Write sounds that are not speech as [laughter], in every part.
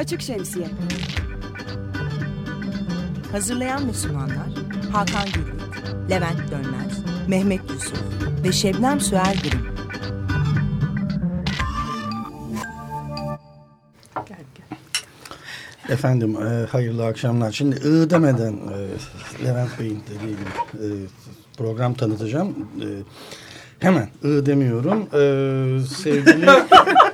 Açık Şemsiye. Hazırlayan ve sunanlar Hakan Gürlük, Levent Dönmez, Mehmet Yusuf ve Şebnem Süer Gürüm. Efendim e, hayırlı akşamlar. Şimdi ı demeden e, Levent Bey'in dediği gibi e, program tanıtacağım. E, hemen ı demiyorum. E, sevgili [laughs]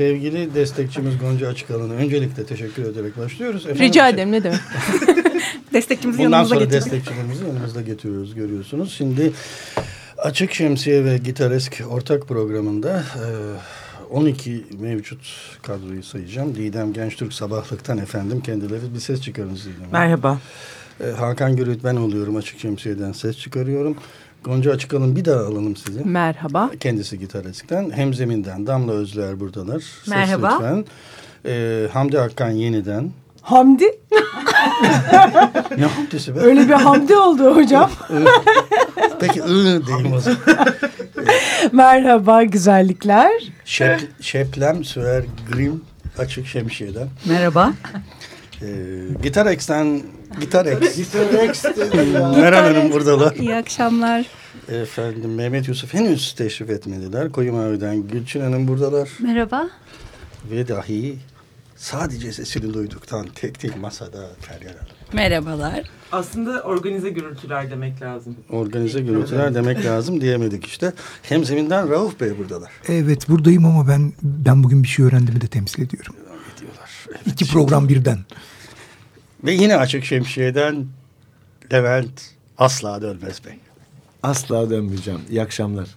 sevgili destekçimiz Gonca Açıkalan'a öncelikle teşekkür ederek başlıyoruz. Efendim, Rica ederim ne demek. [laughs] Destekçimizi Bundan yanımıza sonra getirdik. destekçilerimizi yanımızda getiriyoruz görüyorsunuz. Şimdi Açık Şemsiye ve Gitaresk ortak programında e, 12 mevcut kadroyu sayacağım. Didem Gençtürk Sabahlık'tan efendim kendileri bir ses çıkarınız Didem. Merhaba. E, Hakan Gürüt ben oluyorum Açık Şemsiye'den ses çıkarıyorum. Gonca Açıkalın bir daha alalım sizi. Merhaba. Kendisi Gitaresk'ten. Hemzemin'den Damla Özler buradalar. Ses Merhaba. lütfen. E, Hamdi Akkan yeniden. Hamdi. Ne Hamdi'si be? Öyle bir Hamdi oldu hocam. Peki ı diyeyim o zaman. [laughs] Merhaba güzellikler. Şep, Şeplem Sürer Grim Açık Şemsiye'den. Merhaba. Ee, Gitar X'ten Gitar X. Gitar X. Meral Hanım buradalar. İyi akşamlar. Efendim Mehmet Yusuf henüz teşrif etmediler. Koyu Mavi'den Gülçin Hanım buradalar. Merhaba. Ve dahi sadece sesini duyduktan tek tek masada Feryal Hanım. Merhabalar. Aslında organize gürültüler demek lazım. Organize gürültüler demek lazım diyemedik işte. Hem zeminden Rauf Bey buradalar. Evet buradayım ama ben ben bugün bir şey öğrendiğimi de temsil ediyorum. Evet. İki program birden. Ve yine Açık Şemsiye'den Levent Asla Dönmez Bey. Asla dönmeyeceğim. İyi akşamlar.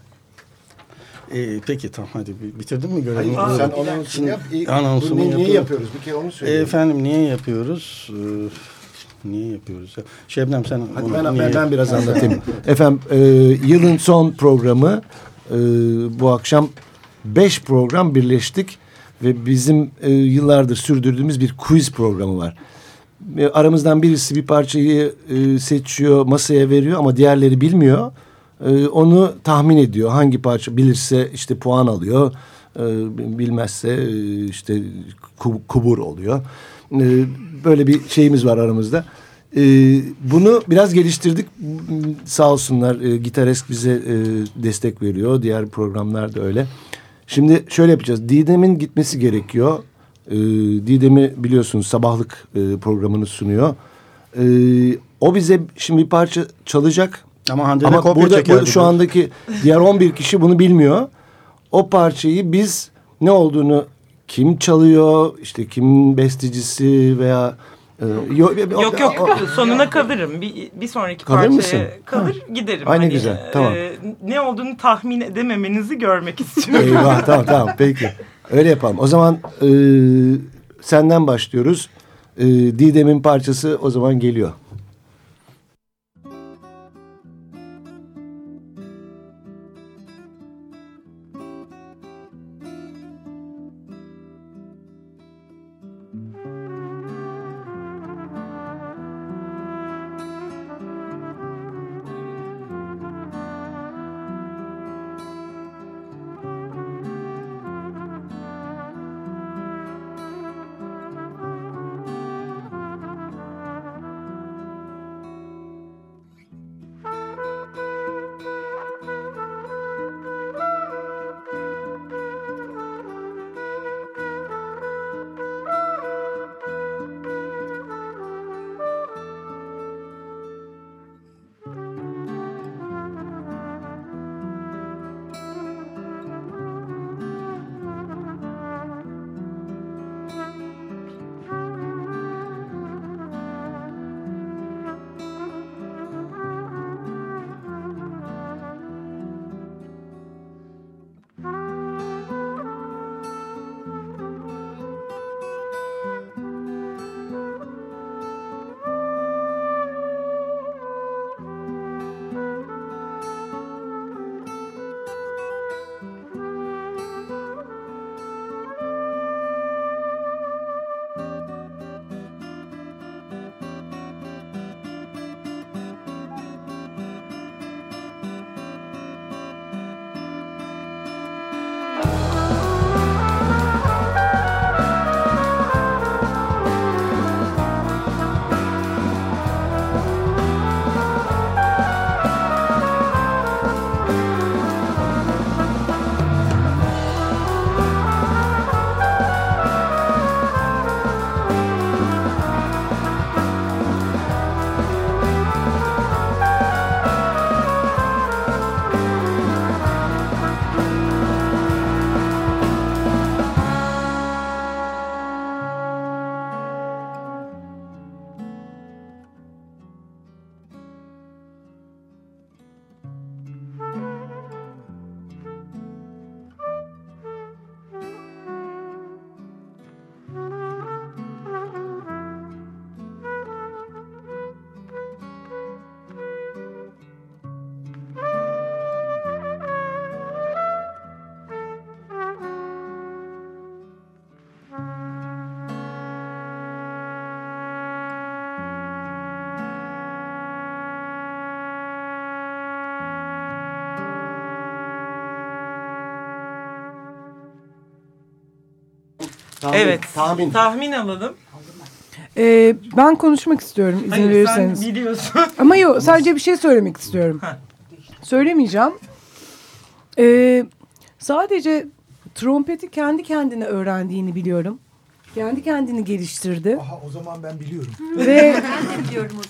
Ee, peki tamam hadi bi- bitirdin mi görevi? Hayır, sen Şimdi anonsunu yap. İyi, anonsumu bunu niye yapıyorum. yapıyoruz? Bir kere onu E, söyle. efendim niye yapıyoruz? Ee, niye yapıyoruz? ya? Şebnem sen Hadi onu ben, niye- ben, ben biraz anlatayım. [laughs] Efendim e, yılın son programı e, bu akşam beş program birleştik ve bizim e, yıllardır sürdürdüğümüz bir quiz programı var. E, aramızdan birisi bir parçayı e, seçiyor, masaya veriyor ama diğerleri bilmiyor. E, onu tahmin ediyor. Hangi parça bilirse işte puan alıyor. E, bilmezse e, işte ku- kubur oluyor. E, böyle bir şeyimiz var aramızda. E, bunu biraz geliştirdik. Sağ olsunlar e, Gitaresk bize e, destek veriyor. Diğer programlar da öyle. Şimdi şöyle yapacağız. Didem'in gitmesi gerekiyor. E, Didem'i biliyorsunuz sabahlık e, programını sunuyor. E, o bize şimdi bir parça çalacak. Ama Hande de Ama kopya burada, burada şu andaki diğer 11 kişi bunu bilmiyor. O parçayı biz ne olduğunu kim çalıyor, işte kimin bestecisi veya e, yo- Yok yok sonuna kalırım. Bir, bir sonraki Kalır parçaya mısın? kalır giderim. Ay ne Hani, güzel, tamam. e, ne olduğunu tahmin edememenizi görmek istiyorum. Eyvah tamam tamam peki. Öyle yapalım. O zaman e, senden başlıyoruz. E, Didem'in parçası o zaman geliyor. Tahmin, Evet. Tahmin. Tahmin alalım. Ee, ben konuşmak istiyorum izin Hayır verirseniz. sen biliyorsun. [laughs] Ama yok sadece bir şey söylemek istiyorum. Ha. Söylemeyeceğim. Ee, sadece trompeti kendi kendine öğrendiğini biliyorum. Kendi kendini geliştirdi. Aha o zaman ben biliyorum. ve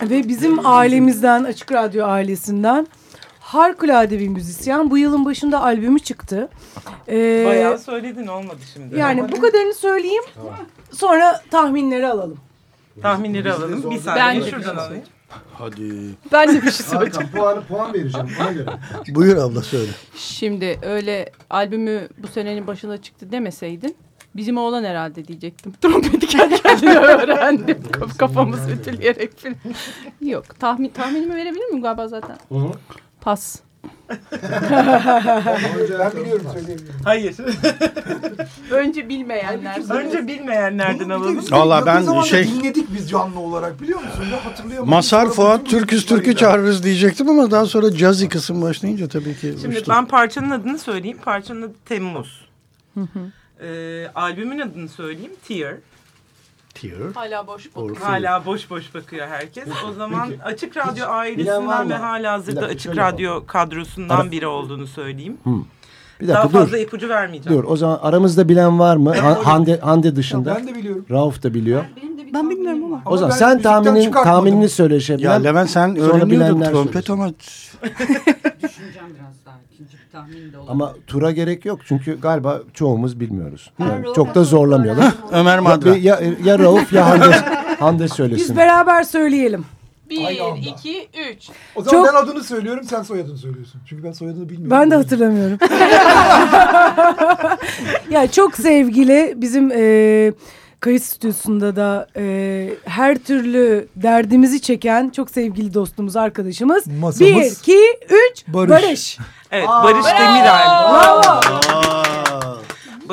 ve bizim ailemizden Açık Radyo ailesinden harikulade bir müzisyen. Bu yılın başında albümü çıktı. Ee, Bayağı söyledin olmadı şimdi. yani bu kadarını söyleyeyim. Sonra tahminleri alalım. Tahminleri alalım. Bir Ben saniye bir şuradan şey alayım. [laughs] Hadi. Ben de bir şey söyleyeceğim. Hakan puan, puan vereceğim ona göre. [laughs] Buyur abla söyle. Şimdi öyle albümü bu senenin başına çıktı demeseydin bizim oğlan herhalde diyecektim. [laughs] Trompeti kendi kendine öğrendim. Kaf- Kafamız ütüleyerek falan. Yok tahmin tahminimi verebilir miyim galiba zaten? Pas. Ben biliyorum söyleyebilirim. Hayır. Önce bilmeyenler. Önce bilmeyenlerden alalım. Valla ben şey- dinledik biz canlı olarak biliyor musun? Ya hatırlayamadım. Masar Fuat müziklerle- Türkü çağırırız diyecektim ama daha sonra cazzy kısım başlayınca tabii ki Şimdi uçtum. ben parçanın adını söyleyeyim. Parçanın adı Temmuz. Ee, albümün adını söyleyeyim. Tear. Tear. Hala boş Or- bakıyor. Hala boş boş bakıyor herkes. O zaman Peki. Açık Radyo ailesinden ve hala hazırda Açık. Radyo kadrosundan Ara- biri olduğunu söyleyeyim. Bir Daha dakika fazla dur. ipucu vermeyeceğim. Dur o zaman aramızda bilen var mı? Ha- Hande, Hande dışında. Ben de biliyorum. Rauf da biliyor. Ben bilmiyorum ama. O zaman ben sen müzikten tahminin çıkartmadım. tahminini söyle Şebnem. Ya Levent sen Sonra öğreniyordun bilenler trompet söylesin. ama [laughs] Düşüneceğim biraz daha. İkinci bir tahmin de olabilir. Ama tura gerek yok çünkü galiba çoğumuz bilmiyoruz. Yani çok da zorlamıyorlar. Ömer ya, Madra. ya, ya Rauf ya Hande, [laughs] Hande Biz söylesin. beraber söyleyelim. Bir, Aynı anda. iki, üç. O zaman Çok- ben adını söylüyorum sen soyadını söylüyorsun. Çünkü ben soyadını bilmiyorum. Ben de hatırlamıyorum. [laughs] ya çok sevgili bizim e, kayıt stüdyosunda da e, her türlü derdimizi çeken çok sevgili dostumuz, arkadaşımız. Masamız Bir, iki, üç, Barış. Barış. Evet Barış Demirel. Bravo. Aa,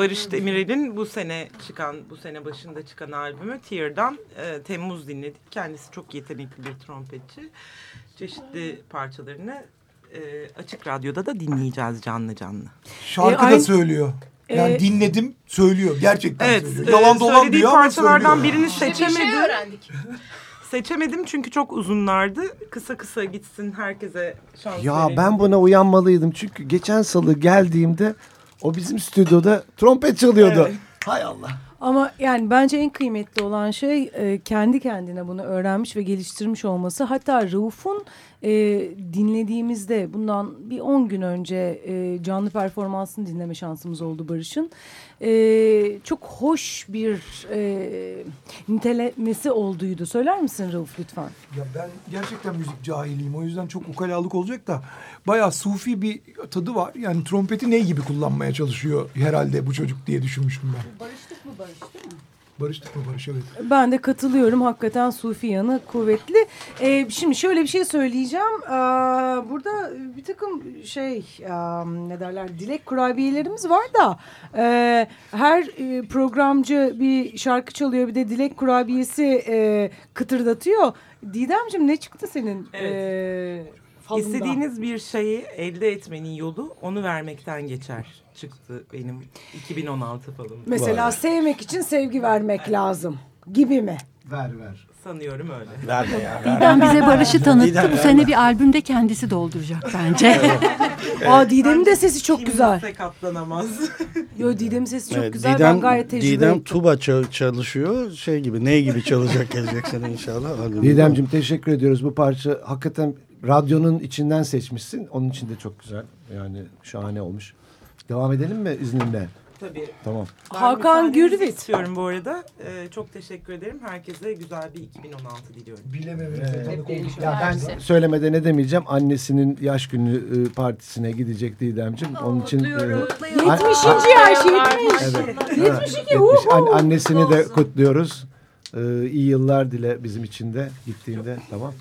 Barış Demirel'in bu sene çıkan, bu sene başında çıkan albümü Tear'dan e, Temmuz dinledik. Kendisi çok yetenekli bir trompetçi. Çeşitli parçalarını e, Açık Radyo'da da dinleyeceğiz canlı canlı. Şarkı E, da söylüyor. Yani E, dinledim söylüyor. Gerçekten Evet, söylüyor. e, Yalan dolan söylediği diyor ama parçalardan söylüyor. birini Bir şey seçemedim. öğrendik. Seçemedim çünkü çok uzunlardı. Kısa kısa gitsin herkese şans Ya verelim. ben buna uyanmalıydım çünkü geçen salı geldiğimde o bizim stüdyoda trompet çalıyordu. Evet. Hay Allah. Ama yani bence en kıymetli olan şey e, kendi kendine bunu öğrenmiş ve geliştirmiş olması. Hatta Rauf'un e, dinlediğimizde bundan bir 10 gün önce e, canlı performansını dinleme şansımız oldu Barış'ın. E, çok hoş bir e, nitelemesi olduydu. Söyler misin Rauf lütfen? Ya ben gerçekten müzik cahiliyim. O yüzden çok ukalalık olacak da bayağı sufi bir tadı var. Yani trompeti ne gibi kullanmaya çalışıyor herhalde bu çocuk diye düşünmüştüm ben. Barıştık mı Barış değil mi? Barıştık mı Barış evet. Ben de katılıyorum. Hakikaten Sufi yanı kuvvetli. Ee, şimdi şöyle bir şey söyleyeceğim. Ee, burada bir takım şey e, ne derler dilek kurabiyelerimiz var da e, her e, programcı bir şarkı çalıyor bir de dilek kurabiyesi e, kıtırdatıyor. Didemciğim ne çıktı senin? Evet. e, falında? İstediğiniz bir şeyi elde etmenin yolu onu vermekten geçer. Çıktı benim 2016 falım. Mesela sevmek için sevgi vermek lazım gibi mi? Ver ver. Sanıyorum öyle. verme ya. Didem bize Barış'ı tanıttı. Didem, Bu sene bir albümde kendisi dolduracak bence. [laughs] Aa Didem'in de sesi çok güzel. Kimse katlanamaz. [laughs] Yo Didem'in sesi çok Evet, güzel. Didem, ben gayet tecrübe Didem ettim. tuba ça- çalışıyor. Şey gibi ney gibi çalacak gelecek sene inşallah. Hadi Didemciğim teşekkür ediyoruz. Bu parça hakikaten radyonun içinden seçmişsin. Onun için de çok güzel. Yani şahane olmuş. Devam edelim mi izninle? Tabii. Tamam. Ben Hakan Gürvit. istiyorum bu arada. Ee, çok teşekkür ederim. Herkese güzel bir 2016 diliyorum. Tanık olduk. Ya ben söylemeden ne demeyeceğim. Annesinin yaş günü e, partisine gidecek Didemciğim. Onun için e, 70. yaş 70. Evet. 72 Yetmiş. An- annesini de kutluyoruz. Ee, iyi yıllar dile bizim için de gittiğinde. Tamam.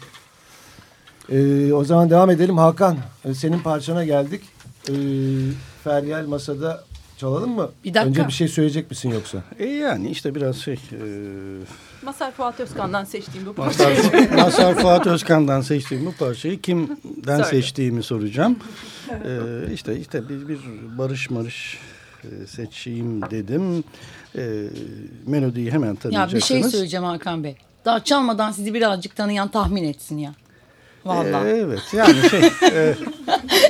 Ee, o zaman devam edelim. Hakan e, senin parçana geldik. Ee, Feryal masada çalalım mı? Bir dakika. Önce bir şey söyleyecek misin yoksa? E yani işte biraz şey... E, Masar Fuat Özkan'dan seçtiğim bu Mazhar, Mazhar Fuat Özkan'dan seçtiğim bu parçayı kimden Söyle. seçtiğimi soracağım. Ee, işte işte bir, bir barış marış e, seçeyim dedim. E, melodiyi hemen Ya tanıyacaksınız. bir şey söyleyeceğim Hakan Bey. Daha çalmadan sizi birazcık tanıyan tahmin etsin ya. Vallahi. Ee, evet yani şey e, [laughs]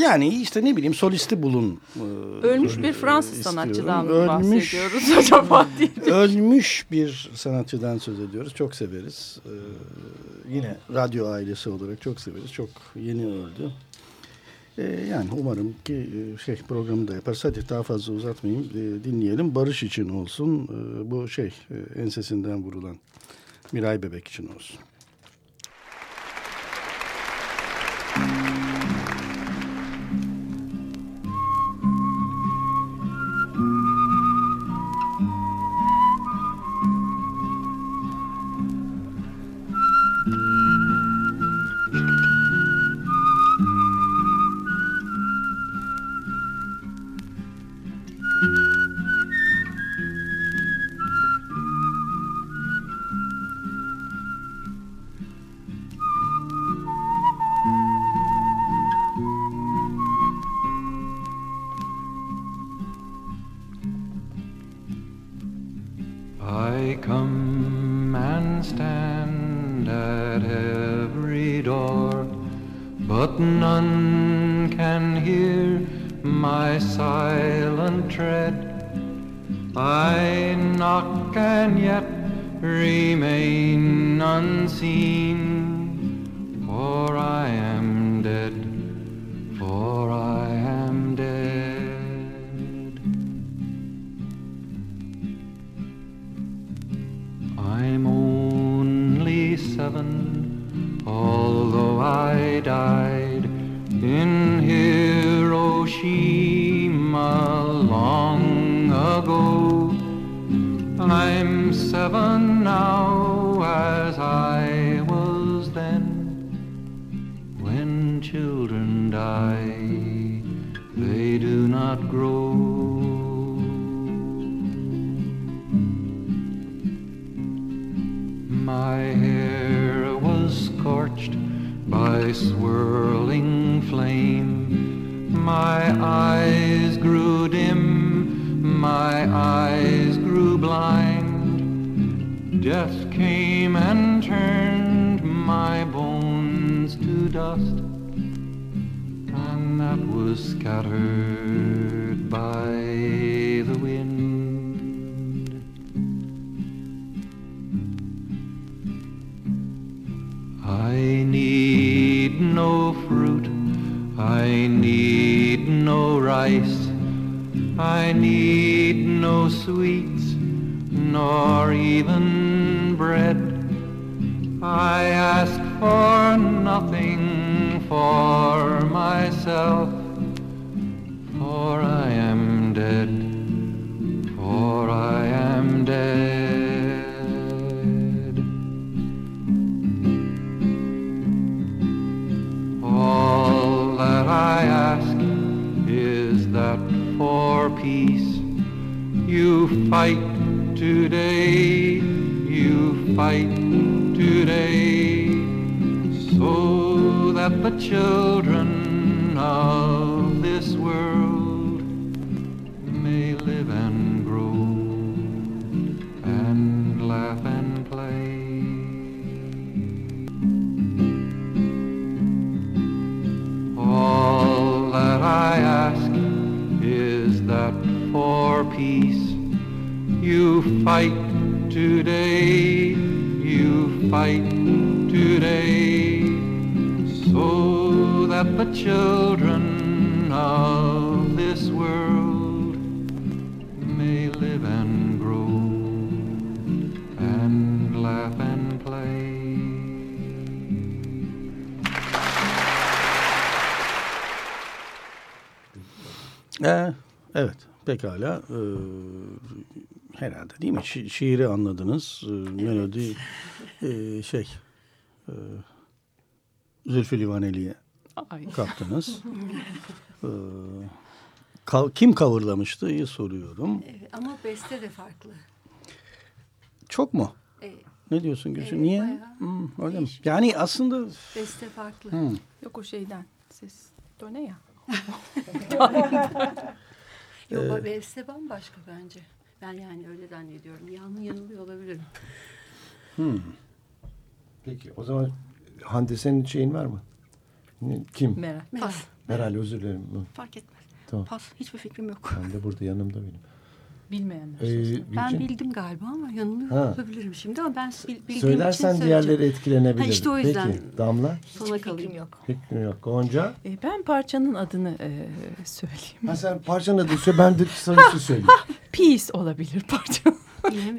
yani işte ne bileyim solisti bulun. e, Ölmüş bir Fransız istiyorum. sanatçıdan Ölmüş- bahsediyoruz [laughs] acaba diye. Ölmüş bir sanatçıdan söz ediyoruz. Çok severiz. Ee, yine radyo ailesi olarak çok severiz. Çok yeni öldü. Ee, yani umarım ki e, şey programı da yaparız. Hadi daha fazla uzatmayayım. Ee, dinleyelim. Barış için olsun. Ee, bu şey e, ensesinden vurulan Miray Bebek için olsun. Today, you fight today, so that the children of this world may live and grow and laugh and play. Ee, evet pekala. Ee, herhalde değil mi? Şi- şiiri anladınız. Ee, melodi e, şey e, Zülfü Livaneli'ye kaptınız. Ee, ka- kim coverlamıştı? İyi soruyorum. Evet, ama beste de farklı. Çok mu? Evet, Ne diyorsun Gülsün? Evet, Niye? bayağı Hmm, öyle mi? Yani aslında beste farklı. hmm, Yok o şeyden. Ses döne ya. [laughs] Yo, Ee, [laughs] beste bambaşka bence. Ben yani öyle zannediyorum. Yanlı yanılıyor olabilirim. Hmm. Peki o zaman Hande senin şeyin var mı? Kim? Meral. Pas. Meral özür dilerim. Fark etmez. Tamam. Pas. Hiçbir fikrim yok. Ben de burada yanımda benim. Bilmeyenler. Ee, Ben Gülçin, bildim galiba ama yanılıyor Ha. olabilirim şimdi ama ben bil, bildiğim Söylersen için diğerleri etkilenebilir. Ha, işte o yüzden. Peki Damla? Sana kalayım. Fikrim yok. Gonca? E, ben parçanın adını e, söyleyeyim. Ha sen parçanın adını söyle ben de sana bir şey söyleyeyim. [laughs] Peace olabilir parça.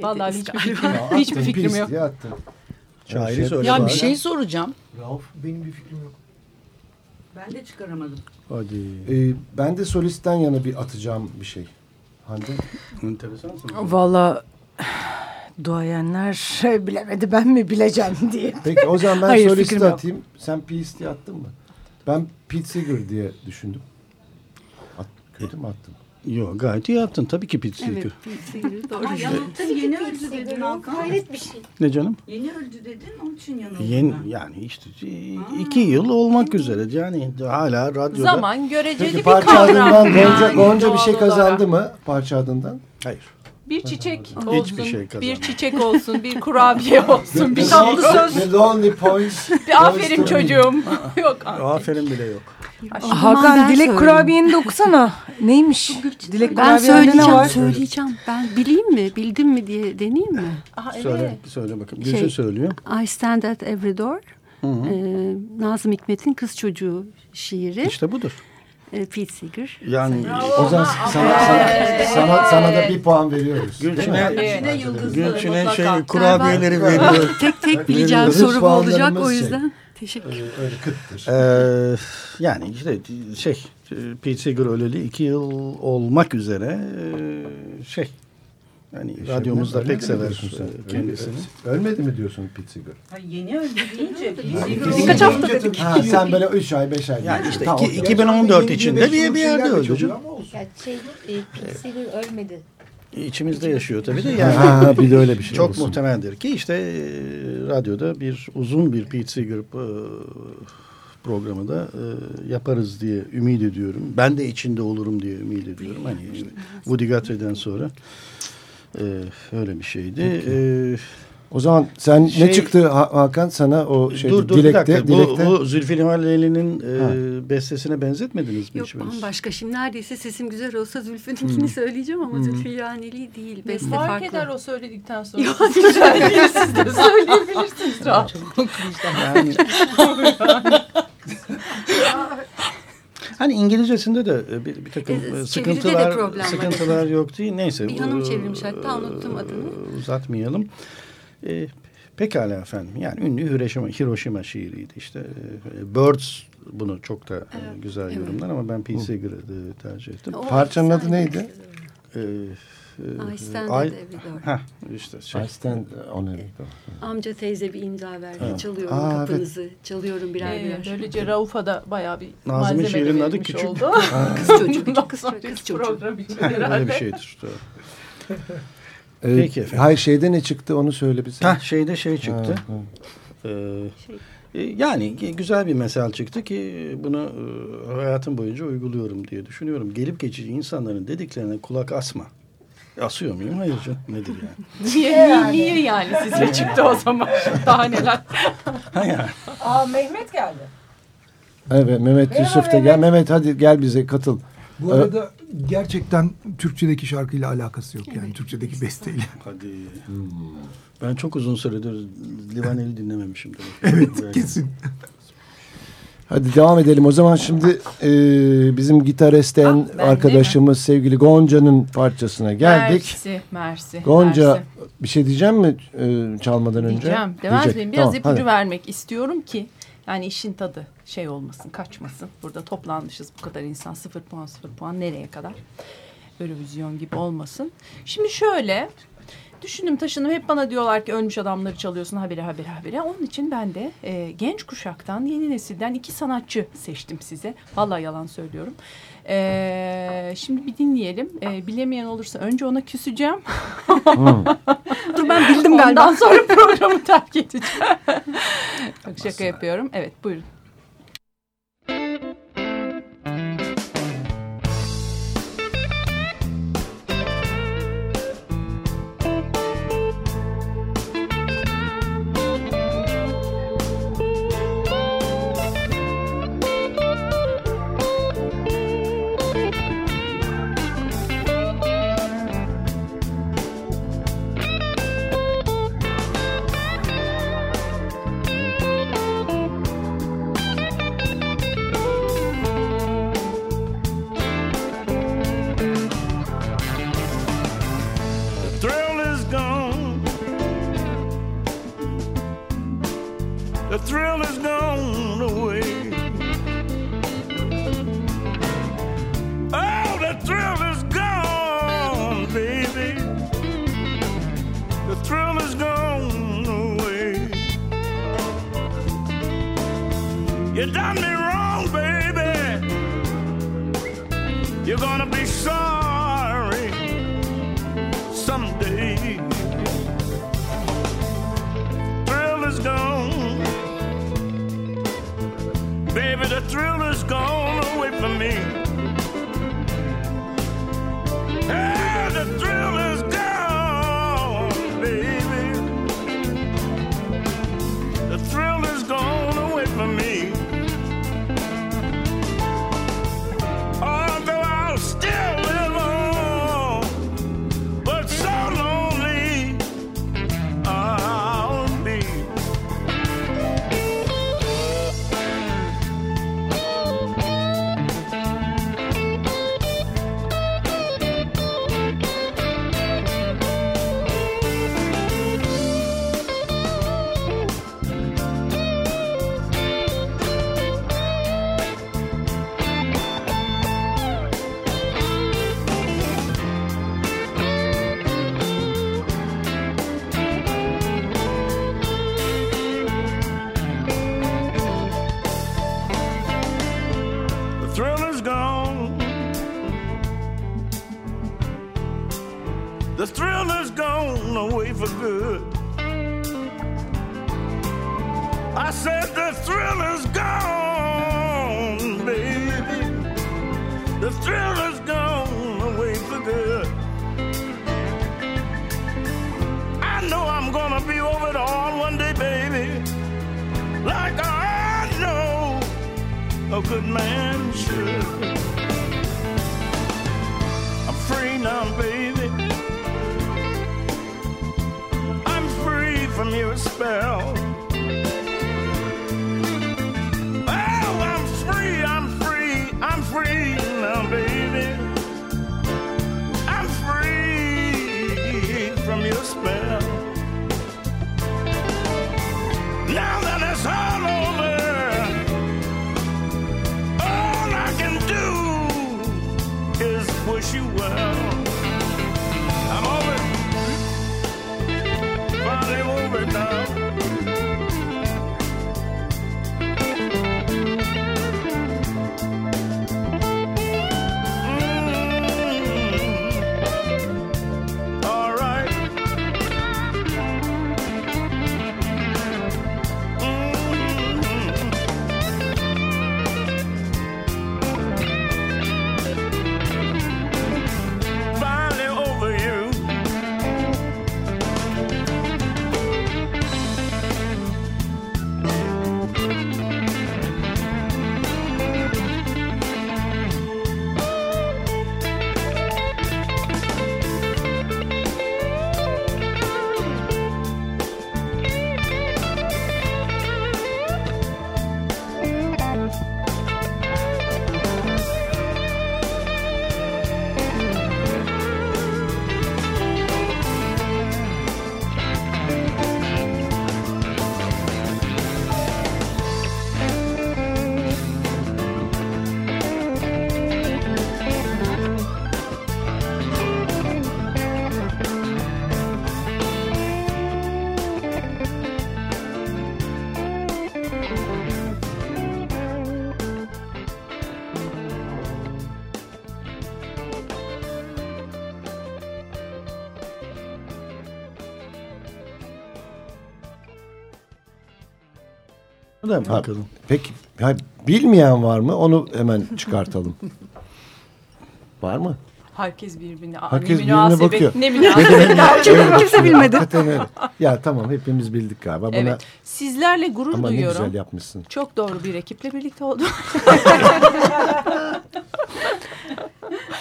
Vallahi hiçbir fikrim Ya yok. Hiçbir attın, fikrim yok. attın. Şairi Şey- söyle Ya bir şey soracağım. Rauf benim bir fikrim yok. Ben de çıkaramadım. Hadi. Ee, ben de solistten yana bir atacağım bir şey. Hande? Enteresansın. Valla duayenler bilemedi ben mi bileceğim [laughs] diye. Peki o zaman ben Hayır, solisti fikrim yok. atayım. Sen Peace diye attın mı? Ben Pete Seeger diye düşündüm. At, kötü mü attım? Yok gayet iyi yaptın. Tabii ki Pete Evet. Seeger'i doğru. Ama yanılttın yeni öldü dedin Hakan. Hayret bir şey. Ne canım? Yeni öldü dedin onun için yanıldım Yeni, ben. yani işte iki yıl olmak üzere. Yani hala radyoda. Zaman göreceli Peki bir parça kavram. adından Gonca, Gonca bir şey olarak. kazandı mı parça adından? Hayır. Bir çiçek Hiçbir olsun, şey kazanmadı. bir çiçek olsun, bir kurabiye olsun, bir tatlı söz. The Lonely Points. Bir aferin çocuğum. [laughs] Yok. Aferin bile yok. Hakan ben dilek söyleyeyim. kurabiyeni de okusana. Neymiş? Dilek Ben kurabiyende ne söyleyeceğim, var? söyleyeceğim. Ben bileyim mi, bildim mi diye deneyeyim mi? Aha, Söyle, söyle bakayım. Gülşen Şey- söylüyor. I Stand at Every Door. Ee, Nazım Hikmet'in Kız Çocuğu şiiri. İşte budur. Ee, Pete Seeger. Yani O zaman sana, sana, sana, sana da bir puan veriyoruz. Gülçin'e Gülçin'e şey kurabiyeleri veriyor. Tek tek bileceğim Hırs soru bu olacak o şey. yüzden. Teşekkür Öyle, öyle kıttır. Ee, yani işte şey Pete Seeger öleli iki yıl olmak üzere ee, şey yani radyomuzda Ölmedi pek mi sever diyorsun sen? kendisini. Ölmedi mi diyorsun Pete Seeger? Ha, yeni öldü deyince. Birkaç hafta dedik. Ha, sen böyle 3 ay 5 ay. Yani işte Tamam. iki- 2014 içinde bir, bir yerde öldü. Yani şey, e, Pete Seeger ölmedi. İçimizde yaşıyor tabii de yani. Ha, bir de öyle bir şey Çok olsun. muhtemeldir ki işte e, radyoda bir uzun bir Pete Seeger e, programı da e, yaparız diye ümit ediyorum. Ben de içinde olurum diye ümit ediyorum. Hani işte Woody Guthrie'den sonra e, öyle bir şeydi. E, O zaman sen Şey- ne çıktı Ha- Hakan sana o şeyde dur dur bir dilekte, dakika. Bu, dilekte. bu Zülfü Livaneli'nin e, Ha. bestesine benzetmediniz mi Yok hiçbiriniz? bambaşka. Şimdi neredeyse sesim güzel olsa Zülfü'nünkini söyleyeceğim ama Zülfü Livaneli değil. Beste Fark farklı. eder o söyledikten sonra. Siz [laughs] güzel değil, siz de söyleyebilirsiniz rahat. Yani [laughs] Hani İngilizcesinde de e, bir, bir takım E, e, çeviride de sıkıntılar sıkıntılar [laughs] yok değil. Neyse. Bir hanım çevirmiş hatta, unuttum adını. e, Uzatmayalım. E, pekala efendim. Yani ünlü Hiroşima, Hiroşima şiiriydi işte. E, Birds bunu çok da e, güzel evet. yorumlar ama ben Pete Seeger'ı e, tercih ettim. O Parçanın adı neydi? E, e, I- at every door. Heh, işte şey. Stand on it. Amca teyze bir imza ver. Evet. Çalıyorum Aa, kapınızı. Çalıyorum birer Ee, birer. böylece Rauf'a da bayağı bir Nazım'ın malzeme de şiirinin adı Küçük. oldu. [laughs] Kız çocuğu. Kız, sonraki kız çocuğu. Öyle bir şeydir. Doğru. [laughs] Ee, Peki efendim. Hayır şeyde ne çıktı onu söyle bize. Heh, şeyde şey çıktı. Ha, ha. Ee, e, yani güzel bir mesel çıktı ki bunu e, hayatım boyunca uyguluyorum diye düşünüyorum. Gelip geçici insanların dediklerine kulak asma. Asıyor muyum? Hayır canım. Nedir yani? Niye, [laughs] niye, niye yani sizle çıktı o zaman? [laughs] Daha neler? Ha yani. Aa Mehmet geldi. Evet Mehmet Yusuf da gel. Mehmet hadi gel bize katıl. Bu arada gerçekten Türkçedeki şarkıyla alakası yok yani Türkçedeki besteyle. [laughs] Hadi. Ben çok uzun süredir Livaneli dinlememişim. demek. Evet Belki. kesin. Hadi devam edelim. O zaman şimdi e, bizim gitar isteyen Ah, arkadaşımız sevgili Gonca'nın parçasına geldik. Mersi, mersi. Gonca mersi. bir şey diyeceğim mi e, çalmadan önce? Diyeceğim. Demez Diyecek. miyim? Biraz Tamam, ipucu hadi. vermek istiyorum ki yani işin tadı şey olmasın, kaçmasın. Burada toplanmışız bu kadar insan. Sıfır puan, sıfır puan nereye kadar? Eurovision gibi olmasın. Şimdi şöyle düşündüm taşındım. Hep bana diyorlar ki ölmüş adamları çalıyorsun habire habire habire. Onun için ben de e, genç kuşaktan, yeni nesilden iki sanatçı seçtim size. Vallahi yalan söylüyorum. E, şimdi bir dinleyelim. E, bilemeyen olursa önce ona küseceğim. [laughs] Dur ben bildim Ondan galiba. sonra [laughs] programı terk edeceğim. Yok şaka yapıyorum. Evet buyurun. Ha, peki ha, bilmeyen var mı? Onu hemen çıkartalım. [laughs] var mı? Herkes birbirine. Aa, Herkes ne birbirine bakıyor. Ne [laughs] Ne münasebet. Kimse- bilmedi. Ya tamam hepimiz bildik galiba. Buna... Evet. Sizlerle gurur Ama ne duyuyorum. güzel yapmışsın. Çok doğru bir ekiple birlikte oldum. [laughs]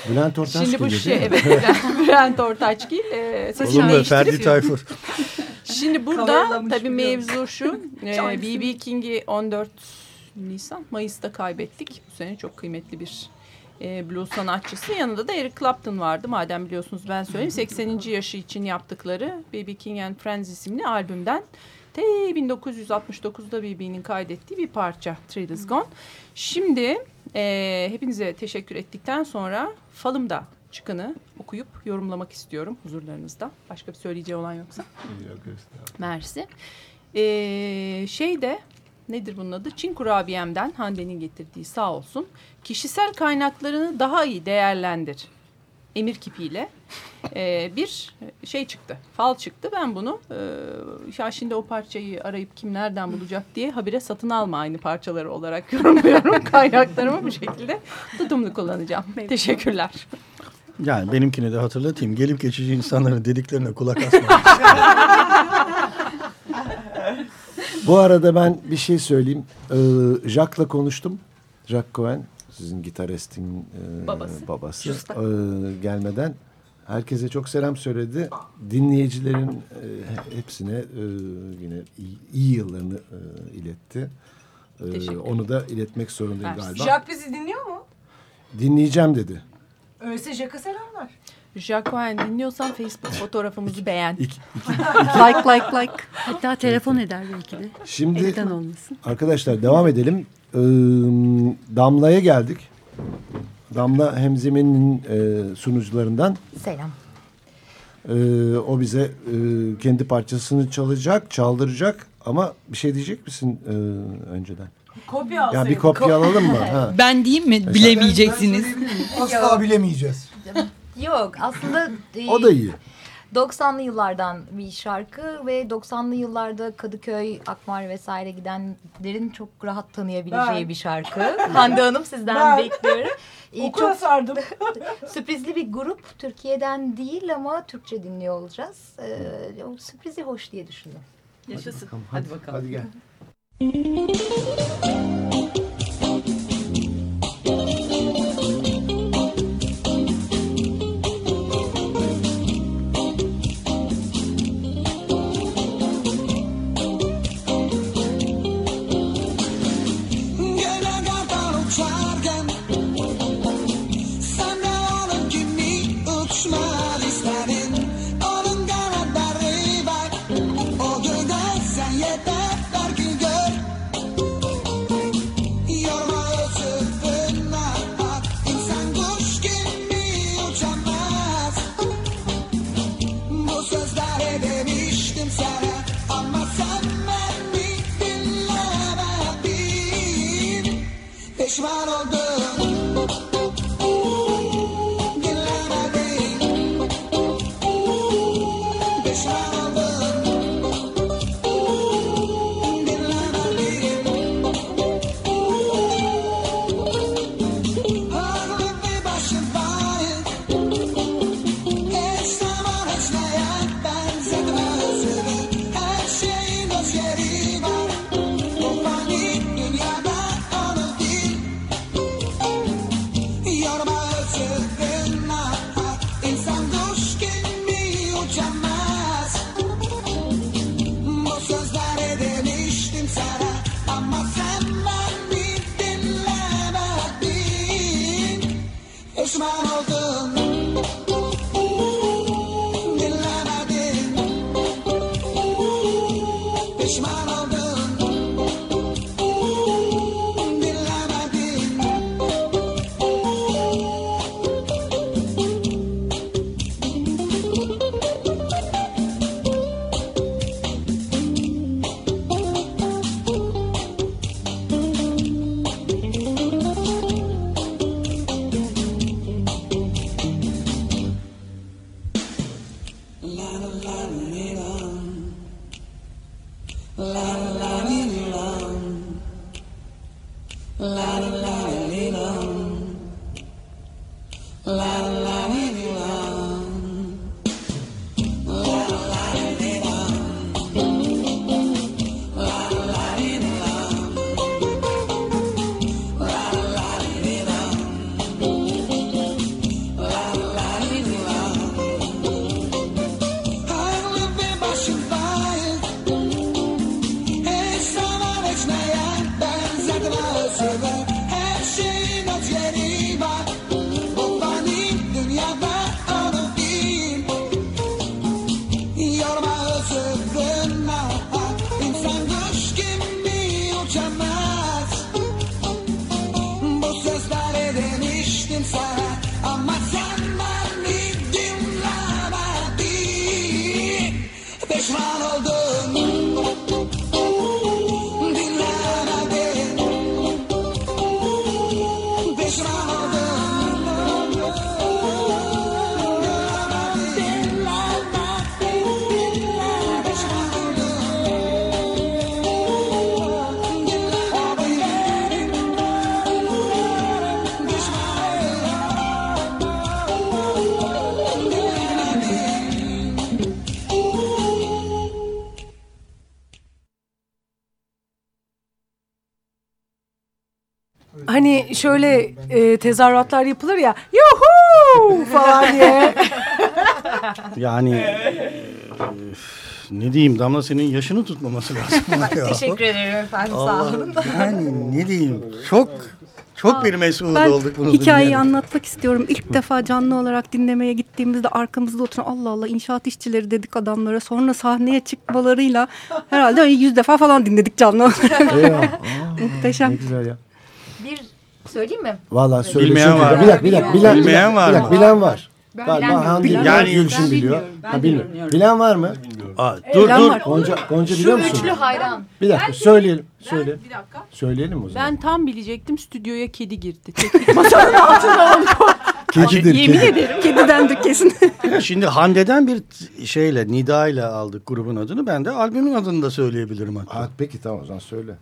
Bülent Ortaçgil Şimdi bu değil şey evet Bülent, Bülent Ortaçgil e, sesini Olur mu? Ferdi Tayfur. [laughs] Şimdi burada tabii mevzu şu. [laughs] B.B. King'i 14 Nisan Mayıs'ta kaybettik. Bu sene çok kıymetli bir e, blues sanatçısı. Yanında da Eric Clapton vardı. Madem biliyorsunuz ben söyleyeyim. 80. yaşı için yaptıkları B.B. King and Friends isimli albümden T 1969'da BB'nin kaydettiği bir parça Thrill is Gone. Şimdi e, hepinize teşekkür ettikten sonra falımda çıkanı okuyup yorumlamak istiyorum huzurlarınızda. Başka bir söyleyeceği olan yoksa. Mersi. Ee, şey de nedir bunun adı? Çin kurabiyemden Hande'nin getirdiği sağ olsun. Kişisel kaynaklarını daha iyi değerlendir. Emir kipiyle ee, bir şey çıktı. Fal çıktı. Ben bunu e, ya şimdi o parçayı arayıp kim nereden bulacak diye habire satın alma aynı parçaları olarak [laughs] yorumluyorum. Kaynaklarımı bu şekilde tutumlu kullanacağım. Teşekkürler. Yani benimkini de hatırlatayım. Gelip geçici insanların dediklerine kulak asmayın. Bu arada ben bir şey söyleyeyim. Ee, Jacques'la konuştum. Jacques Cohen, sizin gitaristin e, Babası. babası. Ee, gelmeden herkese çok selam söyledi. Dinleyicilerin e, hepsine e, yine iyi, iyi yıllarını e, iletti. Teşekkür onu da iletmek zorundayım galiba. Jack bizi dinliyor mu? Dinleyeceğim dedi. Öyleyse Jack'a selamlar. Jacques Cohen dinliyorsan Facebook fotoğrafımızı beğen. [laughs] like like like. Hatta telefon eder belki de. Şimdi Elden olmasın. arkadaşlar devam edelim. Ee, Damla'ya geldik. Damla Hemzemin'in e, sunucularından. Selam. Ee, o bize e, kendi parçasını çalacak, çaldıracak ama bir şey diyecek misin e, önceden? Kopya Ya alsaydım. bir kopya alalım mı? Ha. [laughs] Ben diyeyim mi? Bilemeyeceksiniz. Asla bilemeyeceğiz. Yok aslında e, O da iyi. 90'lı yıllardan bir şarkı ve 90'lı yıllarda Kadıköy, Akmar vesaire gidenlerin çok rahat tanıyabileceği Ben. bir şarkı. Hande Hanım sizden Ben. bekliyorum. Ee, [laughs] Okula sardım. [laughs] sürprizli bir grup. Türkiye'den değil ama Türkçe dinliyor olacağız. Ee, o sürprizi hoş diye düşündüm. Yaşasın. Hadi, bakalım. Hadi gel. Thank you. Şöyle e, tezahüratlar yapılır ya yuhu falan diye. [laughs] Yani e, ne diyeyim Damla senin yaşını tutmaması lazım. [laughs] Ya. Teşekkür ederim efendim sağ olun. [laughs] yani ne diyeyim çok çok bir mesut Ben olduk bunu hikayeyi dinleyerek. anlatmak istiyorum. İlk defa canlı olarak dinlemeye gittiğimizde arkamızda oturan Allah Allah inşaat işçileri dedik adamlara. Sonra sahneye çıkmalarıyla herhalde yüz defa falan dinledik canlı olarak. Eyvah. Muhteşem. Ne güzel ya. Söyleyeyim mi? Valla söyle Bilmeyen çünkü. var mı? Bir dakika bir dakika. Bilen, Bilmeyen bilen, var mı? bilen var. Ben var. bilmiyorum. Hande Yani- Gülşin Ben biliyor. bilmiyorum. Ben Ha, bilmiyorum. bilmiyorum. Bilen var mı? Aa, dur Bilen dur. var. Gonca, Gonca Şu biliyor musun? üçlü hayran. Bir dakika söyleyelim. Söyle. Bir dakika. Söyleyelim o zaman. Ben tam bilecektim stüdyoya kedi girdi. Teknik masanın altına koy. Kedidir Yemin kedi. ederim. Kedidendir kesin. Şimdi Hande'den bir şeyle Nida ile aldık grubun adını. Ben de albümün adını da söyleyebilirim hatta. Ha, peki tamam o zaman söyle.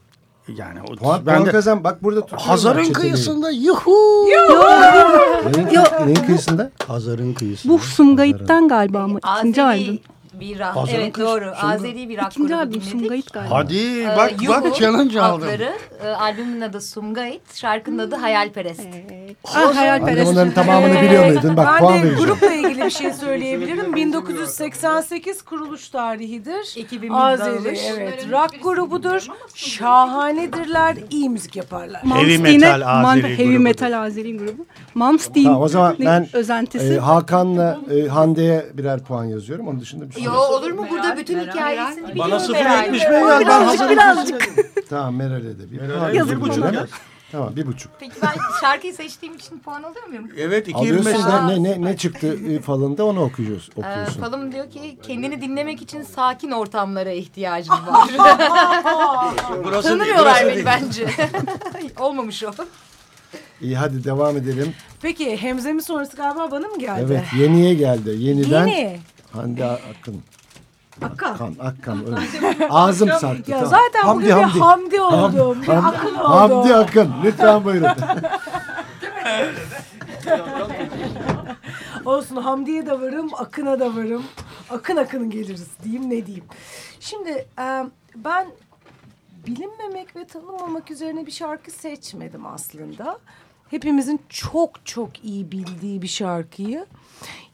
Yani o, Puan, ben puan de kazan. Bak burada. Hazar'ın kıyısında yuhu. Neyin, neyin kıyısında? Hazar'ın kıyısında. Bu Sumgayit'ten galiba ama ikinci albüm. Bir rock. Hazırın Evet kız. doğru. Şimdi- Azeri bir rock İkinci grubu albüm dinledik. Sumgayit galiba. Hadi Ee, bak Yuhu bak challenge aldım. adları, e, albümün adı Sumgayit, şarkının adı Hayalperest. Ah Anne hayalperest. bunların tamamını biliyor muydun? Bak puan ben de vereceğim. grupla ilgili bir şey söyleyebilirim. 1988 kuruluş tarihidir. 2000 Azeri evet rock grubudur. Şahanedirler, iyi müzik yaparlar. Heavy metal Azeri Heavy grubu. metal Azeri grubu. Malmsteen o zaman ben özentisi. e, Hakan'la e, Hande'ye birer puan yazıyorum. Onun dışında bir şey Yo yok. olur mu? Burada bütün hikayesini biliyorum Bana sıfır herhalde. yetmiş ben Birazcık hazırım. birazcık. [laughs] Tamam Meral'e de bir puan Yazık yazıyorum buçuk ya. Tamam bir buçuk. Peki ben şarkıyı seçtiğim için puan alıyor muyum? Evet 2.25 Alıyorsun da da. ne, ne, ne çıktı e, falında onu okuyuyoruz, Ee, okuyorsun. Falım diyor ki kendini dinlemek için sakin ortamlara ihtiyacım var. [laughs] Burası Tanımıyorlar burası beni değil. bence. [laughs] Olmamış o. İyi hadi devam edelim. Peki Hemzemi sonrası galiba bana mı geldi? Evet yeniye geldi. Yeniden Yeni. Hande Akın. Akın. Akkan, Akkan öyle. Ağzım sarktı. Ya tamam. zaten Hamdi, bugün Hamdi. bir Hamdi oldum. bir Hamdi, Akın oldum. Hamdi Akın. Lütfen buyurun. [laughs] Olsun Hamdi'ye de varım, Akın'a da varım. Akın akın geliriz diyeyim ne diyeyim. Şimdi e, ben bilinmemek ve tanınmamak üzerine bir şarkı seçmedim aslında. Hepimizin çok çok iyi bildiği bir şarkıyı.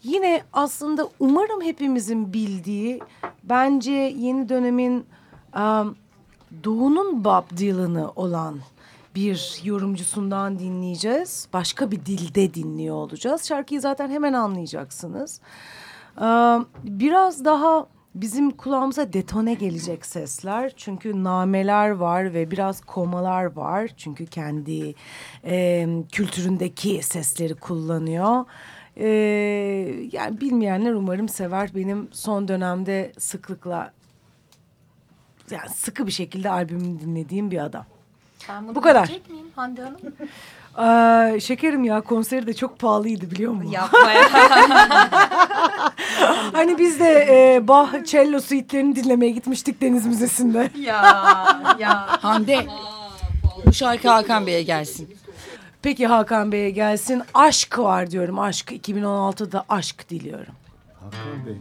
Yine aslında umarım hepimizin bildiği bence yeni dönemin e, Doğu'nun Bob Dylan'ı olan bir yorumcusundan dinleyeceğiz. Başka bir dilde dinliyor olacağız. Şarkıyı zaten hemen anlayacaksınız. Ee, Biraz daha bizim kulağımıza detone gelecek sesler. Çünkü nameler var ve biraz komalar var. Çünkü kendi e, kültüründeki sesleri kullanıyor. Ee, yani bilmeyenler umarım sever. Benim son dönemde sıklıkla yani sıkı bir şekilde albümünü dinlediğim bir adam. Ben bunu Bu kadar. miyim Hande Hanım? Aa, şekerim ya konseri de çok pahalıydı biliyor musun? Yapma ya. [laughs] hani biz de e, Bach cello suite'lerini dinlemeye gitmiştik Deniz Müzesi'nde. ya ya. Hande bu şarkı Hakan Bey'e gelsin. Peki Hakan Bey'e gelsin. Aşk var diyorum. Aşk 2016'da aşk diliyorum. Hakan Bey.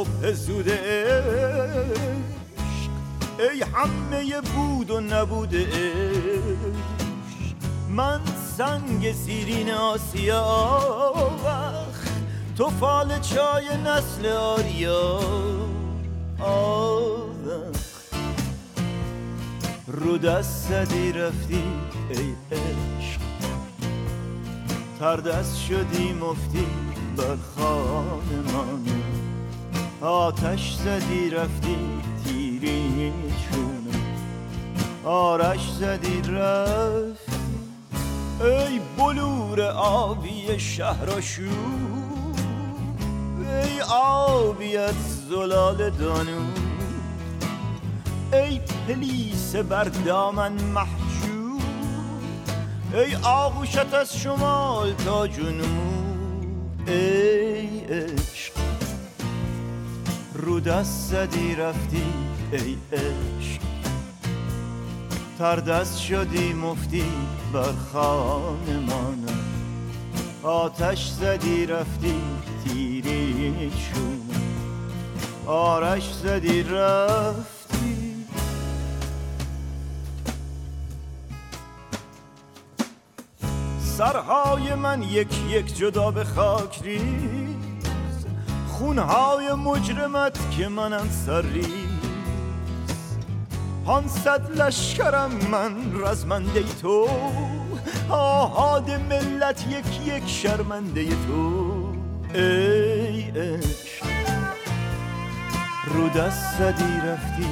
صبح زود عشق. ای همه بود و نبود عشق. من سنگ سیرین آسیا وقت. تو فال چای نسل آریا آوخ رو دست زدی رفتی ای عشق. تر دست شدی مفتی بر خانمان. آتش زدی رفتی تیری چونه. آرش زدی رفت ای بلور آبی شهرشو ای آبی از زلال دانو. ای پلیس بر دامن محجوب ای آغوشت از شمال تا جنوب. ای عشق رو دست زدی رفتی ای عشق. تردست شدی مفتی بر خانمان آتش زدی رفتی تیری چون. آرش زدی رفتی. سرهای من یک یک جدا به خاک ریز خونهای مجرمت که منم ریز پانصد لشکرم من رزمنده تو آهاد ملت یک یک شرمنده تو. ای عشق رو دست زدی رفتی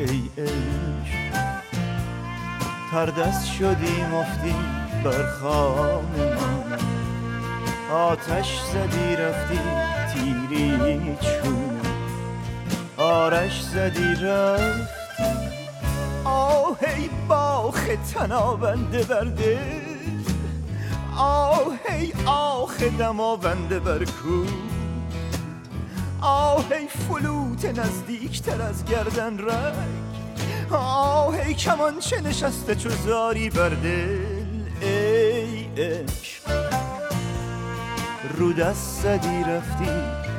ای عشق. تردست شدی مفتی بر خان من آتش زدی رفتی تیری چون آرش زدی رفتی آه ای باخ تنابنده برده. آه ای آخ دماونده بر کو آه ای فلوت نزدیکتر از گردن رگ آه ای کمانچه نشسته چو زاری بر دل. ای عشق. رو دست زدی رفتی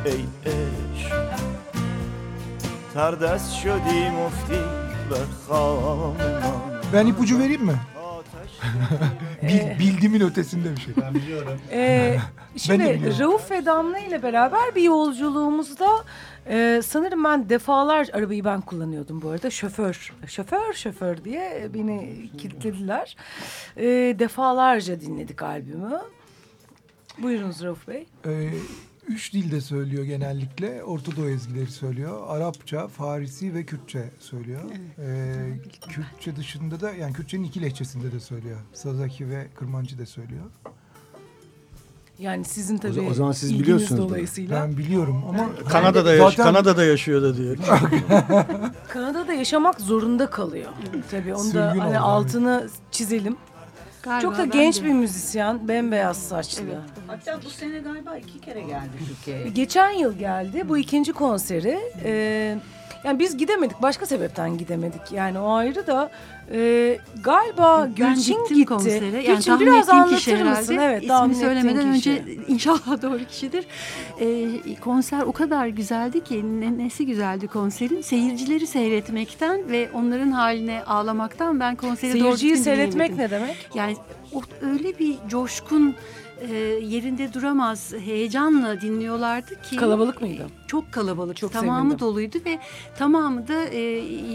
ای عشق تردست شدی مفتی بر خام من Ben ipucu vereyim mi? Bil- bildiğimin ötesinde bir şey. Ben biliyorum. Ee, Ben de şimdi biliyorum. Rauf ve Damla ile beraber bir yolculuğumuzda e, sanırım ben defalar arabayı ben kullanıyordum bu arada. Şoför, şoför, şoför diye beni kilitlediler. E, defalarca dinledik albümü. Buyurunuz Rauf Bey. Ee, üç dilde söylüyor genellikle. Ortadoğu ezgileri söylüyor. Arapça, Farisi ve Kürtçe söylüyor. Ee, Kürtçe dışında da yani Kürtçenin iki lehçesinde de söylüyor. Sazaki ve Kırmancı da söylüyor. Yani sizin tabii o zaman siz biliyorsunuz dolayısıyla. Ben biliyorum ama Kanada'da, yaş Zaten- Kanada'da yaşıyor da diyor. [laughs] Kanada'da yaşamak zorunda kalıyor. Tabii onu da Sürgün hani oldu, altını çizelim. Galiba Çok da genç de. bir müzisyen, bembeyaz saçlı. Hatta bu sene galiba iki kere geldi Türkiye'ye. Geçen yıl geldi. Bu ikinci konseri. Ee, yani biz gidemedik. Başka sebepten gidemedik. Yani o ayrı da e, galiba Ben Gülçin gitti. konsere. Yani Gülçin biraz ettiğim kişi anlatır herhalde. mısın? Evet, İsmi söylemeden kişi. önce [laughs] inşallah doğru kişidir. Ee, konser o kadar güzeldi ki ne- nesi güzeldi konserin? Seyircileri seyretmekten ve onların haline ağlamaktan ben konseri doğru Seyirciyi seyretmek ne demek? Yani o, öyle bir coşkun e, yerinde duramaz heyecanla dinliyorlardı ki. Kalabalık mıydı? Çok kalabalık. Çok tamamı sevindim. doluydu ve tamamı da e,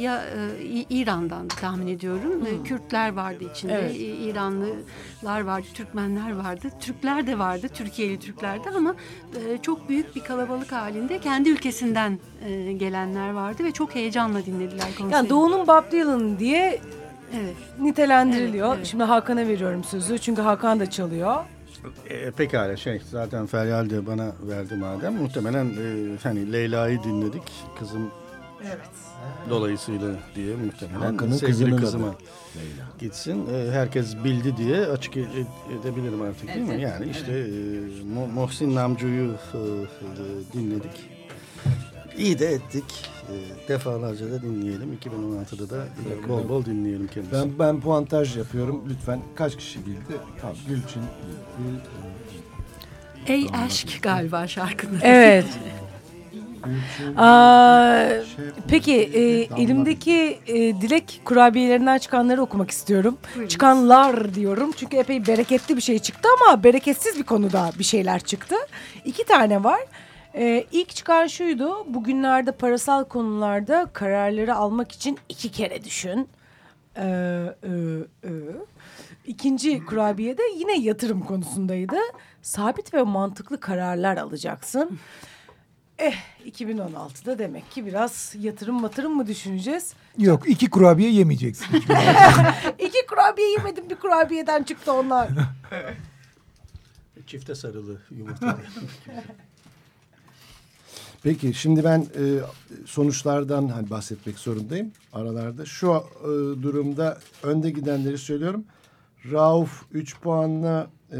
ya e, İran'dan tahmin ediyorum. E, Kürtler vardı içinde. Evet. İranlılar vardı, Türkmenler vardı. Türkler de vardı, Türkiye'li Türkler de ama e, çok büyük bir kalabalık halinde kendi ülkesinden e, gelenler vardı ve çok heyecanla dinlediler konseri. Yani Doğu'nun Bob Dylan diye Evet. nitelendiriliyor. Evet, evet. Şimdi Hakan'a veriyorum sözü. Çünkü Hakan da çalıyor. E, pekala şey zaten Feryal de bana verdi madem. Muhtemelen e, hani Leyla'yı dinledik. Kızım dolayısıyla diye muhtemelen Hakan'ın sevgili kızının adı. kızıma gitsin. E, herkes bildi diye açık e- edebilirim artık değil mi? Yani işte e, Mo- Mohsin Namcu'yu e, e, dinledik. İyi de ettik. E, defalarca da dinleyelim. 2016'da da e, bol bol dinleyelim kendisini. Ben ben puantaj yapıyorum. Lütfen kaç kişi bildi? Tamam, Gülçin bildi. Ey aşk galiba şarkının. Evet. Aa, peki e, elimdeki e, dilek kurabiyelerinden çıkanları okumak istiyorum. Buyurun. Çıkanlar diyorum çünkü epey bereketli bir şey çıktı ama bereketsiz bir konuda bir şeyler çıktı. İki tane var. E, ilk çıkan şuydu. Bugünlerde parasal konularda kararları almak için iki kere düşün. Ee, e, e. İkinci kurabiye de yine yatırım konusundaydı. Sabit ve mantıklı kararlar alacaksın. Eh 2016'da demek ki biraz yatırım matırım mı düşüneceğiz? Yok iki kurabiye yemeyeceksin. [laughs] İki kurabiye yemedim bir kurabiyeden çıktı onlar. Çifte sarılı yumurta. [laughs] Peki şimdi ben e, sonuçlardan hani bahsetmek zorundayım aralarda. Şu e, durumda önde gidenleri söylüyorum. Rauf 3 puanla e,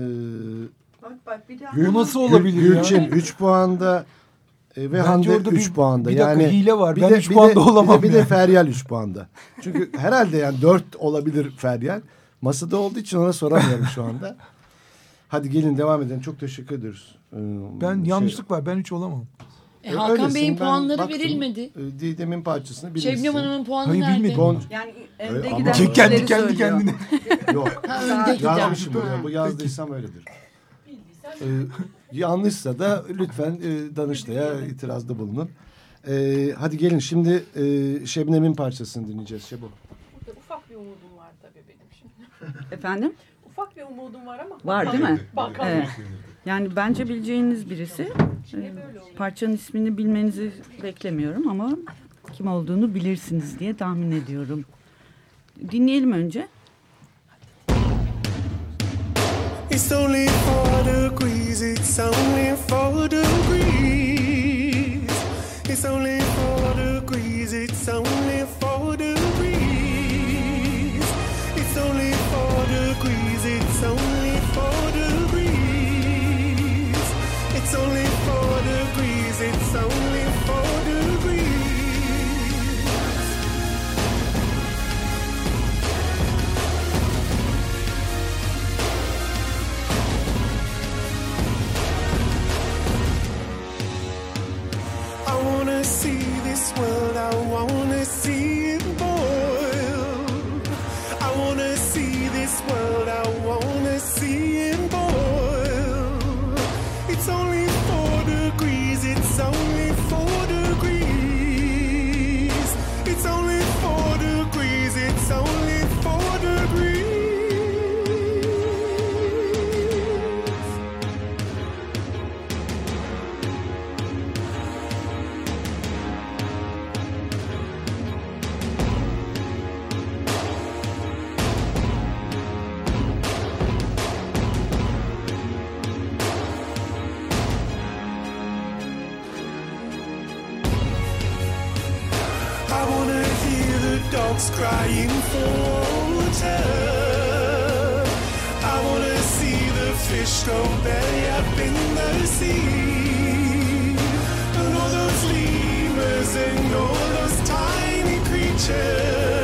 Bak bak bir daha. Gül- Bu nasıl olabilir Gül- ya? Gülçin 3 puanda e, ve Bence Hande orada 3 bir- puanda. bir dakika, yani hile var. bir Ben üç bir puanda de- olamam Bir de, bir de yani. Feryal 3 puanda. Çünkü [laughs] herhalde yani 4 olabilir Feryal. Masada olduğu için ona soramıyorum şu anda. Hadi gelin devam edelim. Çok teşekkür ediyoruz. Ee, Ben şey- yanlışlık var. Ben hiç olamam. E, Hakan Öylesin, Bey'in ben puanları baktım. verilmedi. E, Didem'in parçasını bilmişsin. Şebnem Hanım'ın puanı Hayır, nerede? bilmedim. Yani önde giden Kendi- Kendi kendi kendine. [laughs] Yok. Ha, önde giden. Yazmışım. Bu yazdıysam öyledir. Ee, yanlışsa da lütfen e, Danıştay'a itirazda bulunun. Ee, hadi gelin şimdi e, Şebnem'in parçasını dinleyeceğiz Şebo. Ufak bir umudum var tabii benim şimdi. Efendim? Ufak bir umudum var ama. Var değil mi? Bakalım. Evet. Yani bence bileceğiniz birisi. Ee, parçanın ismini bilmenizi beklemiyorum ama kim olduğunu bilirsiniz diye tahmin ediyorum. Dinleyelim önce. It's only four degrees, it's only four degrees. It's only four degrees, it's only world, I wanna I wanna hear the dogs crying for water. I wanna see the fish go belly up in the sea. And all those lemurs and all those tiny creatures.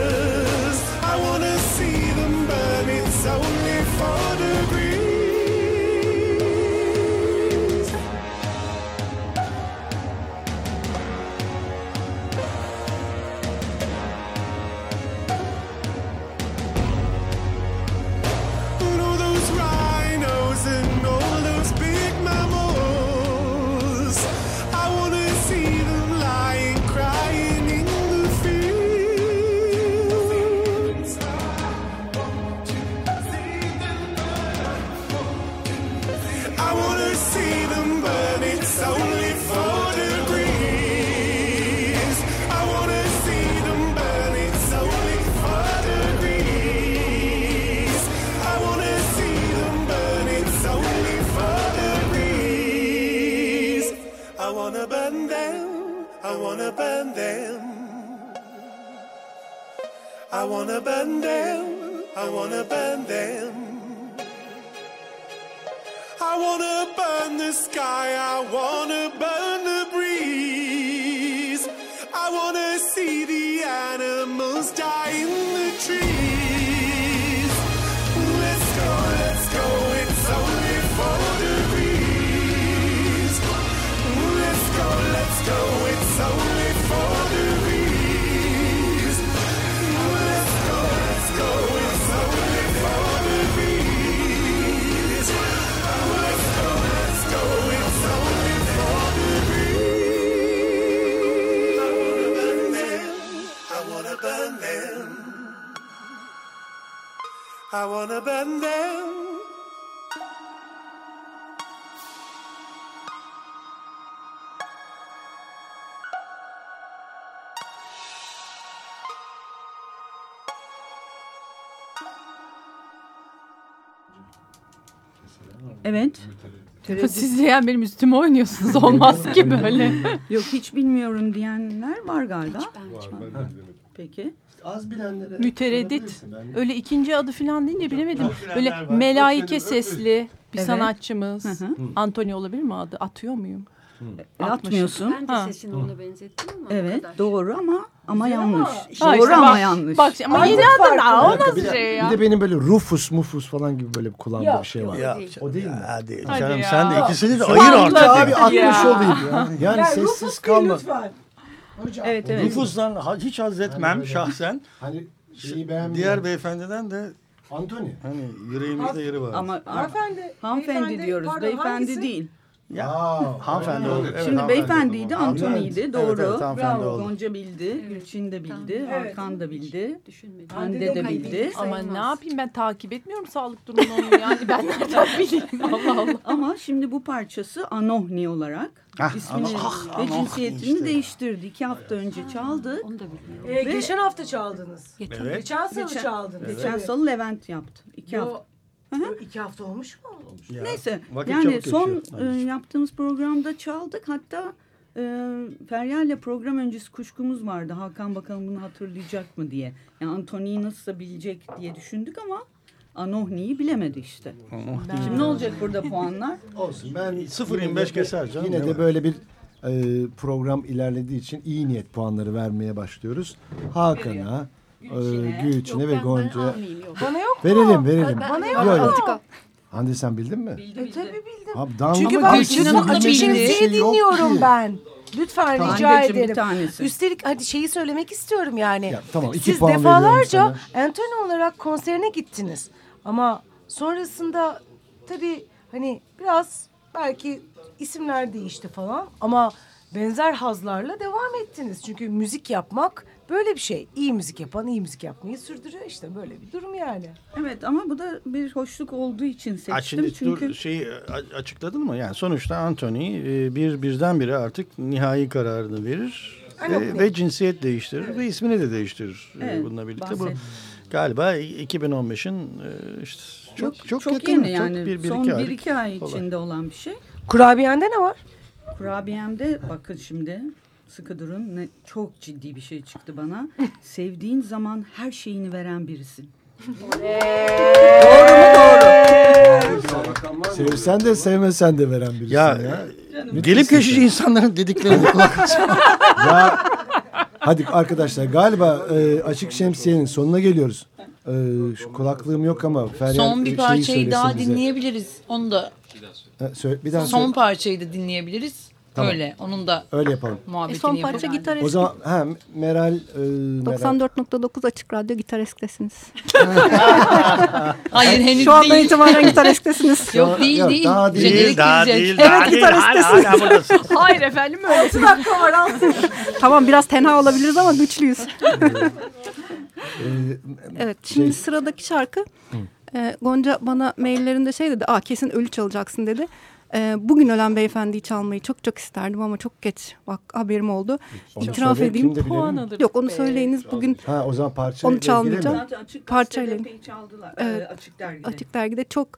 Wanna burn them, I wanna burn them. I wanna burn the sky, I wanna burn I wanna burn them. Evet. Siz de yani benim üstüme oynuyorsunuz. Olmaz ki [laughs] böyle. Yok hiç bilmiyorum diyenler var galiba. Peki. Az bilenlere Mütereddit. Öyle ikinci adı falan deyince bilemedim. Böyle var. melaike sesli bir Evet. sanatçımız. Hı hı. Antony olabilir mi adı? Atıyor muyum? E, atmıyorsun. Ben de Ha. sesini ona benzettim ama Evet kadar. doğru ama ama yanlış. Ha Doğru işte ama bak, yanlış. Bak ama Adı yine adı da farklı. o nasıl bir, şey ya? bir de benim böyle Rufus Mufus falan gibi böyle kulağımda Yok, bir şey var. Ya, O değil mi? Ya değil Hadi canım ya. sen de ikisini de ayır artık. abi atmış Ya. olayım ya. Yani Ya sessiz kalma. lütfen. Hocam. Evet evet. Nüfustan ha- hiç haz etmem şahsen. Hani şeyi beğenmiyorum. Diğer beyefendiden de Antony. hani yüreğimizde yeri var. Ama Hanımefendi. hanımefendi diyoruz. pardon, beyefendi hangisi? değil. Ya, Aa, hanımefendi oldu. Evet, Şimdi beyefendiydi. Antony'ydi. Evet, Doğru. evet, hanımefendi Bravo. oldu. Gonca bildi, Gülçin de bildi, Evet. Hakan da bildi, Düşünmedim. Hande de de bildi. Ama ne yapayım ben takip etmiyorum sağlık durumunu onun yani. Ben nereden bileyim [laughs] Allah Allah. Ama şimdi bu parçası Anohni olarak Ah, ismini ah, ve cinsiyetini işte. değiştirdi. İki hafta önce çaldı. Onu da bilmiyorum. Ee, geçen hafta çaldınız. Evet. Geçen salı Geçen- çaldınız. Geçen Evet. salı Levent yaptı. İki Yo, hafta. İki hafta olmuş mu? Ya, Neyse vakit yani son e, yaptığımız programda çaldık. Hatta e, Feryal'le program öncesi kuşkumuz vardı. Hakan bakalım bunu hatırlayacak mı diye. Yani Antony'yi nasılsa bilecek diye düşündük ama Anohni'yi bilemedi işte. Şimdi ne olacak burada puanlar? [laughs] Olsun ben 0.25 keser canım. Yine de böyle bir e, program ilerlediği için iyi niyet puanları vermeye başlıyoruz. Hakan'a, e, Gülçin'e ve Gonca'ya. Bana? Verelim verelim. Bana Yok, yok? Hande sen bildin mi? E, tabii bildim. Abi, Çünkü ben bir şemsiye şey yok dinliyorum ki. ben. Lütfen rica Handeciğim bir ederim. tanesi. Üstelik hadi şeyi söylemek istiyorum yani. Ya, tamam, iki Siz puan defalarca Anthony olarak konserine gittiniz. Ama sonrasında tabii hani biraz belki isimler değişti falan ama benzer hazlarla devam ettiniz. Çünkü müzik yapmak böyle bir şey. İyi müzik yapan iyi müzik yapmayı sürdürüyor işte böyle bir durum yani. Evet ama bu da bir hoşluk olduğu için Ha, seçtim. şimdi çünkü dur şeyi açıkladın mı? Yani sonuçta Anthony e, bir birdenbire artık nihai kararını verir ve, ve cinsiyet değiştirir ve ismini de değiştirir e, Evet, bununla birlikte. Bu galiba 2015'in e, işte çok çok, çok yakın, yeni yani. çok bir, bir Son iki bir aylık iki ay olay. içinde olan bir şey. Kurabiyende ne var? Kurabiyemde bakın şimdi sıkı durun ne çok ciddi bir şey çıktı bana. Sevdiğin zaman her şeyini veren birisin. Sevsen de sevmesen de veren birisin Ya, ya. gelip geçici insanların dediklerine [laughs] kulak ya hadi arkadaşlar galiba e, açık şemsiyenin sonuna geliyoruz. E, şu kulaklığım yok ama Feryal Son bir parçayı daha bize. dinleyebiliriz. Onu da E, söyle, bir daha son söyle. parçayı da dinleyebiliriz. Tamam. Öyle. Onun da Öyle yapalım. muhabbetini E, son yapalım. parça gitar O eski. zaman ha, Meral, e, Meral 94.9 Açık Radyo Gitar Esk'tesiniz. [laughs] Hayır henüz Şu andan değil. itibaren Gitar [laughs] Esk'tesiniz. Yok değil Yok, değil. daha değil. Jenerik daha girecek. değil, Evet, daha değil. gitar Hala, istesiniz. hala buradasın. [laughs] Hayır efendim öyle. tamam biraz tenha olabiliriz ama güçlüyüz. Evet şimdi Şey- sıradaki şarkı e, Gonca bana maillerinde şey dedi. Aa kesin ölü çalacaksın dedi. E, bugün ölen beyefendiyi çalmayı çok çok isterdim ama çok geç bak haberim oldu. Onu İtiraf edeyim. Puan alırız. Yok onu be. söyleyiniz bugün ha o zaman parçayla Onu çalmayacağım. açık Parçayla. çaldılar. Evet. Ee, açık dergide. Açık Dergi'de çok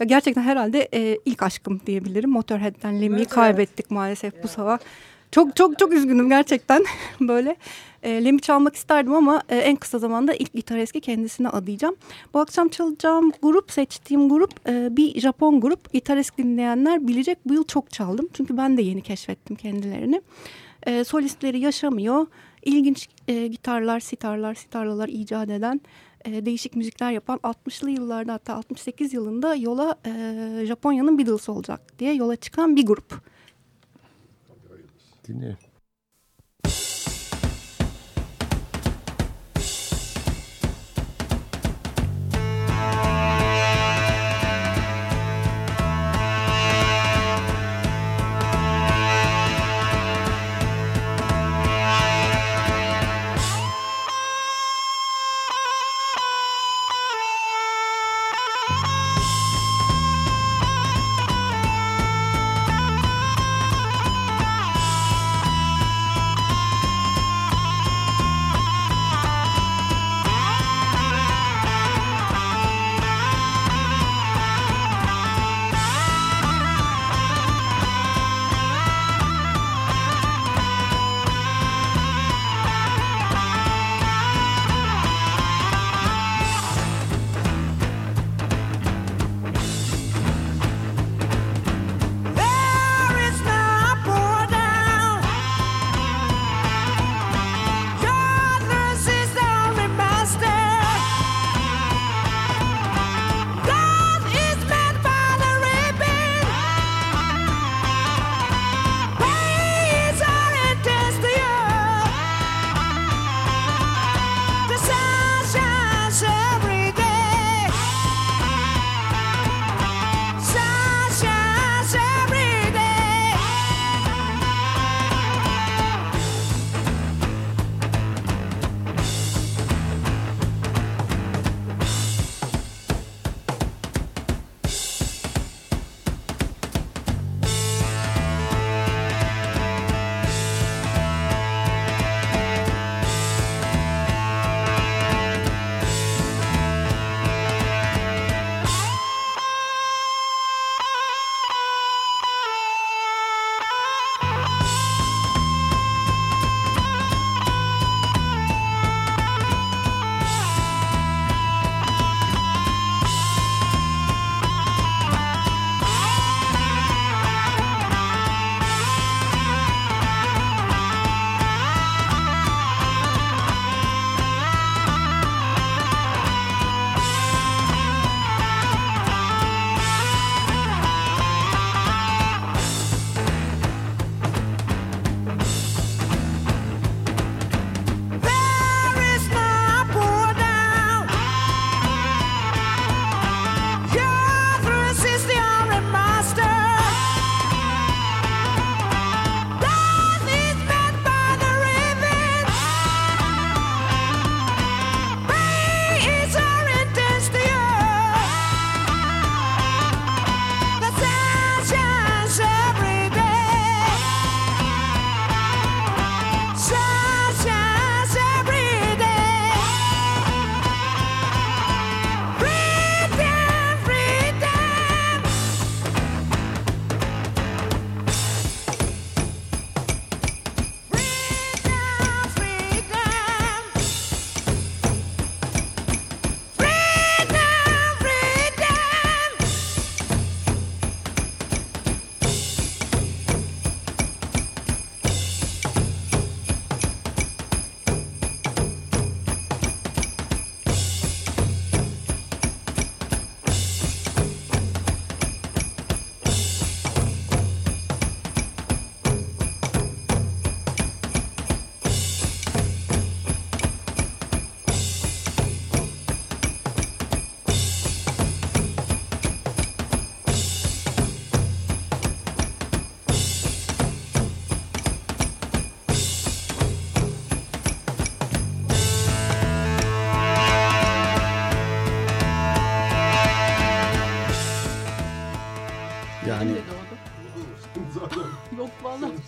ya gerçekten herhalde e, ilk aşkım diyebilirim. Motorhead'den Lemmy'yi kaybettik maalesef bu sabah. Çok çok çok üzgünüm gerçekten [laughs] böyle. E, Lemmy çalmak isterdim ama e, en kısa zamanda ilk gitar eski kendisine adayacağım. Bu akşam çalacağım grup, seçtiğim grup e, bir Japon grup. Gitar eski dinleyenler bilecek bu yıl çok çaldım. Çünkü ben de yeni keşfettim kendilerini. E, solistleri yaşamıyor. İlginç e, gitarlar, sitarlar, sitarlalar icat eden e, değişik müzikler yapan 60'lı yıllarda hatta 68 yılında yola e, Japonya'nın Beatles olacak diye yola çıkan bir grup. Dinleyelim.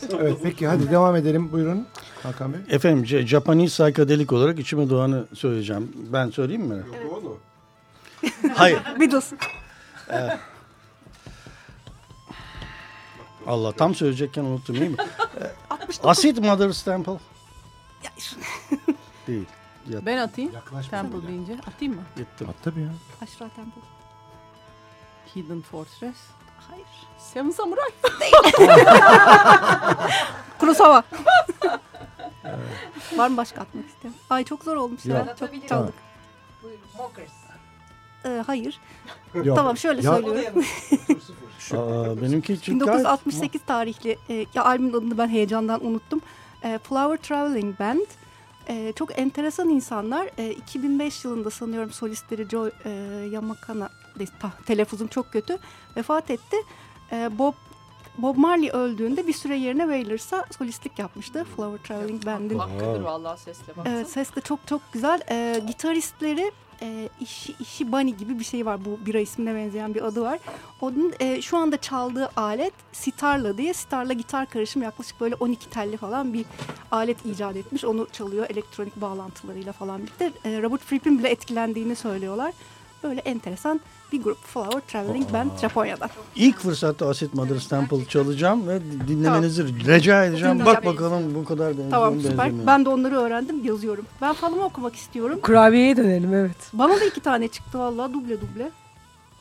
[laughs] Evet peki hadi devam edelim. Buyurun Hakan Bey. Efendim C- Japanese psychedelic olarak içime doğanı söyleyeceğim. Ben söyleyeyim mi? Hayır. [laughs] Beatles. Ee, Allah tam söyleyecekken unuttum değil mi? [laughs] Ee, Acid Mother's Temple. Değil. Ya, Ben atayım. Temple deyince. Atayım mı? Gittim. At tabii ya. Aşra Temple. Hidden Fortress. Hayır. Seven Samurai. [laughs] Kurosawa. Var mı başka atmak isteyen? Ay çok zor olmuş ya. Yok. Çok çaldık. Mockers. Ee, hayır. Yok. [laughs] Tamam şöyle Ya- söylüyorum. Aa, benimki için 1968 tarihli e, ya albümün adını ben heyecandan unuttum. E, Flower Traveling Band. E, çok enteresan insanlar. E, 2005 yılında sanıyorum solistleri Joe e, Yamakana telaffuzum çok kötü vefat etti. E, Bob Bob Marley öldüğünde bir süre yerine Wailers'a solistlik yapmıştı. Flower Traveling Band'in. Hakkıdır vallahi sesle bak. Evet ses de çok çok güzel. Ee, gitaristleri e, işi, işi Bunny gibi bir şey var. Bu bira ismine benzeyen bir adı var. Onun e, şu anda çaldığı alet sitarla diye. Sitarla gitar karışım yaklaşık böyle 12 telli falan bir alet icat etmiş. Onu çalıyor elektronik bağlantılarıyla falan birlikte. E, Robert Fripp'in bile etkilendiğini söylüyorlar. Böyle enteresan bir grup Flower Traveling Band Japonya'dan. İlk fırsatta Acid Mother's Temple çalacağım ve dinlemenizi rica edeceğim. Bak bakalım bu kadar benziyor Tamam süper. benzemiyor. Ben de onları öğrendim yazıyorum. Ben falımı okumak istiyorum. Kurabiyeye dönelim evet. Bana da iki tane çıktı vallahi duble duble.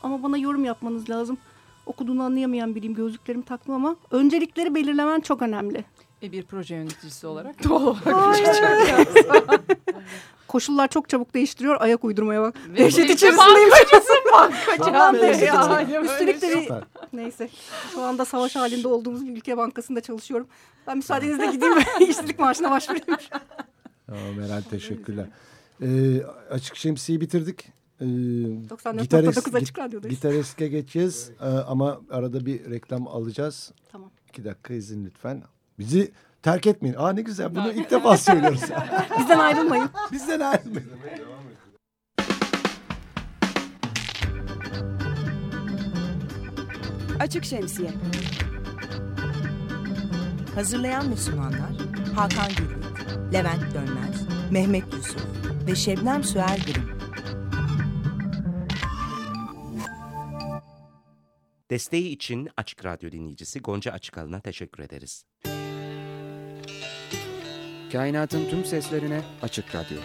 Ama bana yorum yapmanız lazım. Okuduğunu anlayamayan biriyim. Gözlüklerimi taktım ama öncelikleri belirlemen çok önemli. E bir proje yöneticisi olarak doğal olarak [laughs] Koşullar çok çabuk değiştiriyor. Ayak uydurmaya bak. Ve Dehşet içerisindeyim. bankacısın, [laughs] bankacı. Dehşet Üstelik de bir... Süper. Neyse. Şu anda savaş halinde olduğumuz bir ülke bankasında çalışıyorum. Ben müsaadenizle gideyim ve [laughs] işsizlik maaşına başvurayım. Tamam Meral teşekkürler. Ee, açık Şemsiye'yi bitirdik. Ee, 94.9 Açık Radyo'dayız. Gitariske geçeceğiz Ee, ama arada bir reklam alacağız. Tamam. İki dakika izin lütfen. Bizi terk etmeyin. Aa ne güzel bunu ilk defa söylüyoruz. [laughs] Bizden ayrılmayın. Bizden ayrılmayın. Açık Şemsiye. Hazırlayan ve sunanlar Hakan Gürlük, Levent Dönmez, Mehmet Yusuf ve Şebnem Süer Gürüm. Desteği için Açık Radyo dinleyicisi Gonca Açıkalın'a teşekkür ederiz. Kainatın tüm seslerine Açık Radyo.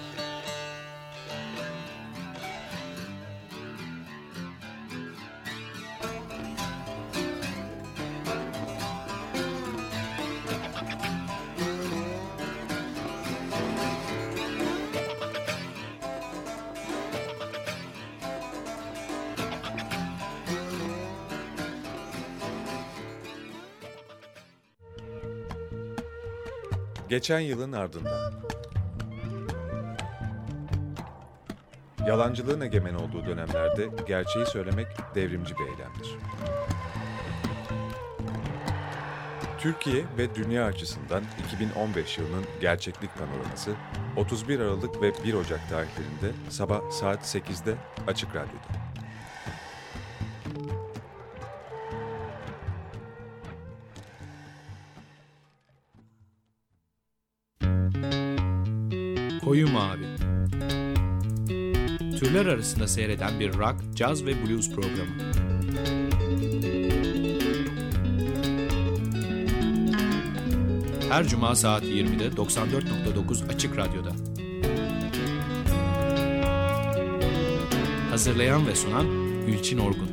Geçen yılın ardından. Yalancılığın egemen olduğu dönemlerde gerçeği söylemek devrimci bir eylemdir. Türkiye ve dünya açısından 2015 yılının gerçeklik panoraması 31 Aralık ve 1 Ocak tarihlerinde sabah saat 8'de Açık Radyo'da. Koyu Mavi Türler arasında seyreden bir rock, caz ve blues programı. Her cuma saat 20'de 94.9 Açık Radyo'da. Hazırlayan ve sunan Gülçin Orgun.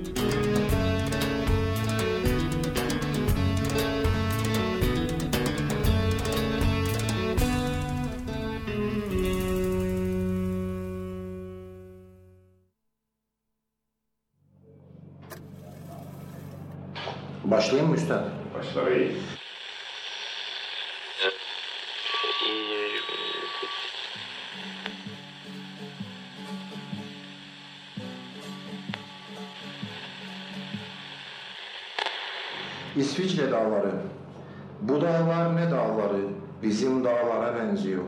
İsviçre dağları. Bu dağlar ne dağları? Bizim dağlara benziyor.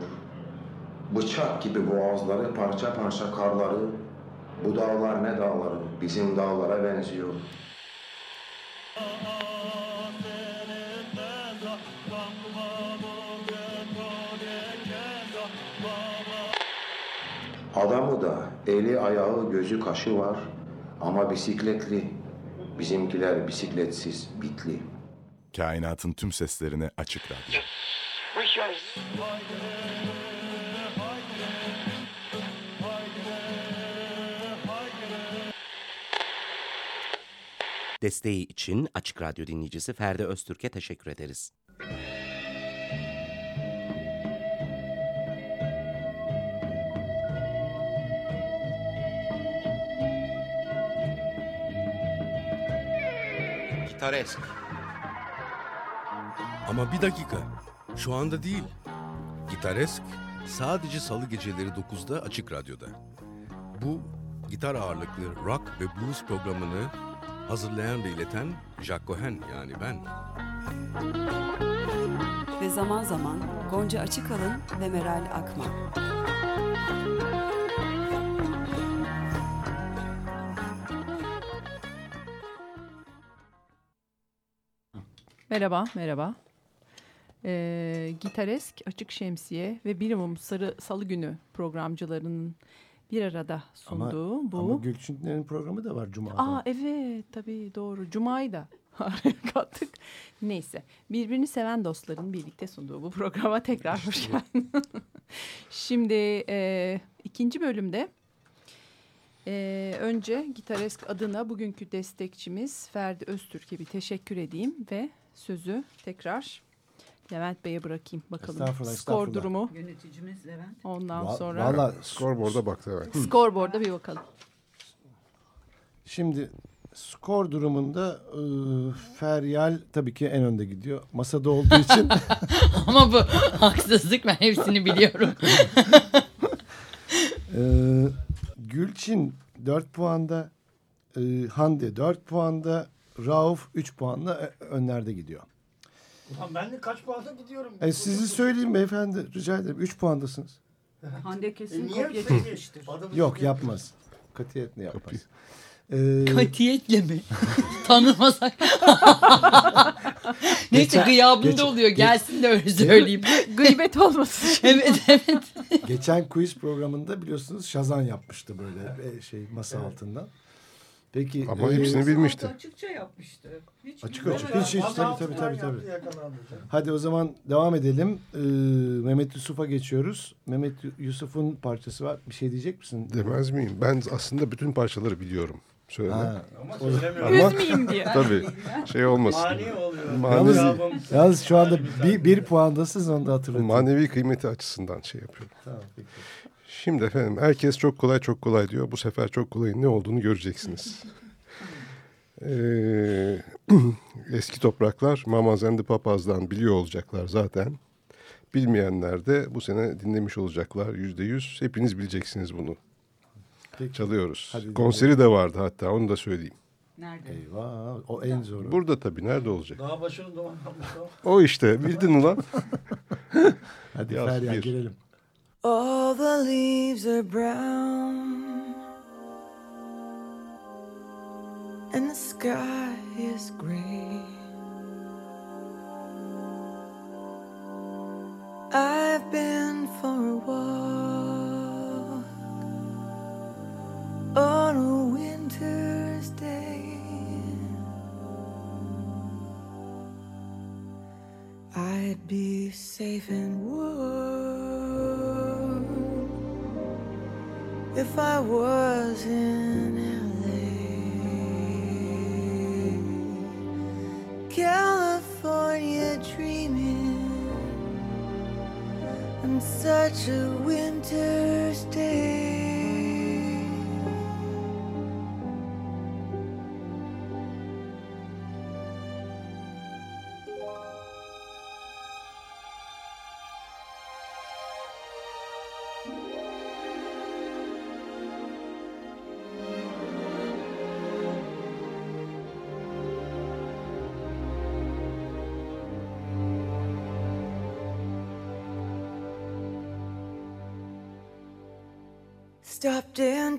Bıçak gibi boğazları, parça parça karları. Bu dağlar ne dağları? Bizim dağlara benziyor. Adamı da eli ayağı gözü kaşı var ama bisikletli. Bizimkiler bisikletsiz bitli. Kainatın tüm seslerine açık radyo. Desteği için Açık Radyo dinleyicisi Ferdi Öztürk'e teşekkür ederiz. Gitaresk. Ama bir dakika. Şu anda değil. Gitaresk sadece salı geceleri 9'da Açık Radyo'da. Bu gitar ağırlıklı rock ve blues programını hazırlayan ve ileten Jack Cohen yani ben. Ve zaman zaman Gonca Açıkalın ve Meral Akman. Merhaba, merhaba. Ee, Gitaresk, Açık Şemsiye ve Bilimum Sarı Salı Günü programcılarının bir arada Ama, sunduğu bu. ama Gülçinlerin programı da var Cuma'da. Aa evet tabii doğru. Cuma'yı da [laughs] kattık. Neyse birbirini seven dostların birlikte sunduğu bu programa tekrar hoş geldin. [laughs] Şimdi e, ikinci bölümde e, önce Gitaresk adına bugünkü destekçimiz Ferdi Öztürk'e bir teşekkür edeyim ve sözü tekrar Levent Bey'e bırakayım bakalım. Estağfurullah, Skor estağfurullah. durumu. Yöneticimiz Levent. Ondan Va- sonra. Valla Scoreboard'a baktı evet. [laughs] Scoreboard'a bir bakalım. Şimdi skor durumunda e, Feryal tabii ki en önde gidiyor. Masada olduğu için. [laughs] [laughs] Ama bu haksızlık ben hepsini biliyorum. e, Gülçin 4 puanda. E, Hande 4 puanda. Rauf 3 puanla e, önlerde gidiyor. Ulan ben de kaç puanda gidiyorum? E, sizi söyleyeyim beyefendi rica ederim. 3 puandasınız. [laughs] Hande kesin E, kopya çekmiştir. Yok yapmaz. Katiyetle yapmaz. Ee, Katiyetle mi? [laughs] Tanımasak. [laughs] Neyse Geçen- gıyabında geçen- oluyor. Gelsin de öyle söyleyeyim. Gıybet olmasın. evet evet. Geçen quiz programında biliyorsunuz Şazan yapmıştı böyle e, şey masa altından. Peki Ama e, hepsini bilmişti. Açıkça yapmıştı. Hiç Açık açık. Hiç hiç tabii tabii tabii. tabii. Hadi o zaman devam edelim. Ee, Mehmet Yusuf'a geçiyoruz. Mehmet Yusuf'un parçası var. Bir şey diyecek misin? Demez miyim? Ben aslında bütün parçaları biliyorum. Söyle. Ha, Ama, Üzmeyeyim diye. Tabii. Şey olmasın. Mani oluyor. Mani- Yalnız, yalnız şu anda bir, bir puandasınız onu da hatırlatın. Manevi kıymeti açısından şey yapıyorum. Tamam, peki. Şimdi efendim herkes çok kolay çok kolay diyor. Bu sefer çok kolayın ne olduğunu göreceksiniz. [laughs] Ee, [clears throat] eski topraklar Mama and the Papaz'dan biliyor olacaklar zaten. Bilmeyenler de bu sene dinlemiş olacaklar yüzde yüz. Hepiniz bileceksiniz bunu. Peki. Çalıyoruz. Hadi Konseri de vardı hatta onu da söyleyeyim. Nerede? Eyvah o en zoru. Burada tabii nerede olacak? Daha başını dolanmamış o. O işte bildin ulan. [laughs] Hadi Yaz Feryal bir. All the leaves are brown and the sky is gray. I've been for a walk on a winter's day. I'd be safe and warm if I was in LA. California dreaming on such a winter's day.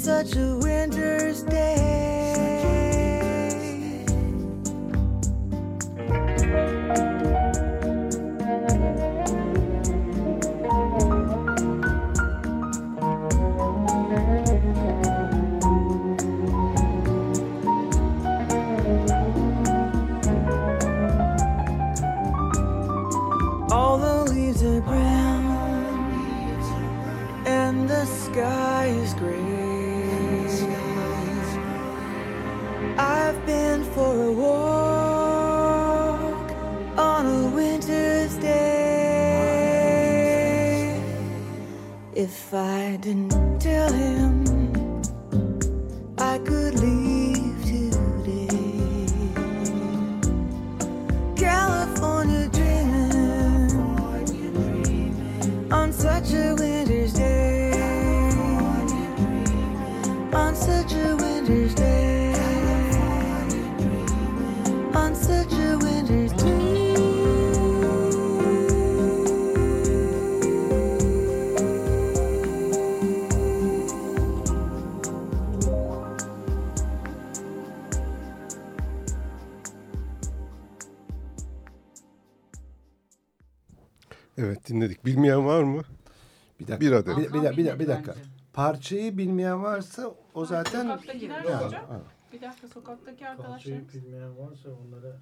such a winter's day. If I didn't tell him Evet dinledik. Bilmeyen var mı? Bir dakika. Bir adet. Bir, bir, bir, bir, bir dakika. Parçayı bilmeyen varsa o zaten... Sokaktakiler Ya, hocam. ha. Bir dakika sokaktaki arkadaşlarımız. bilmeyen varsa onlara...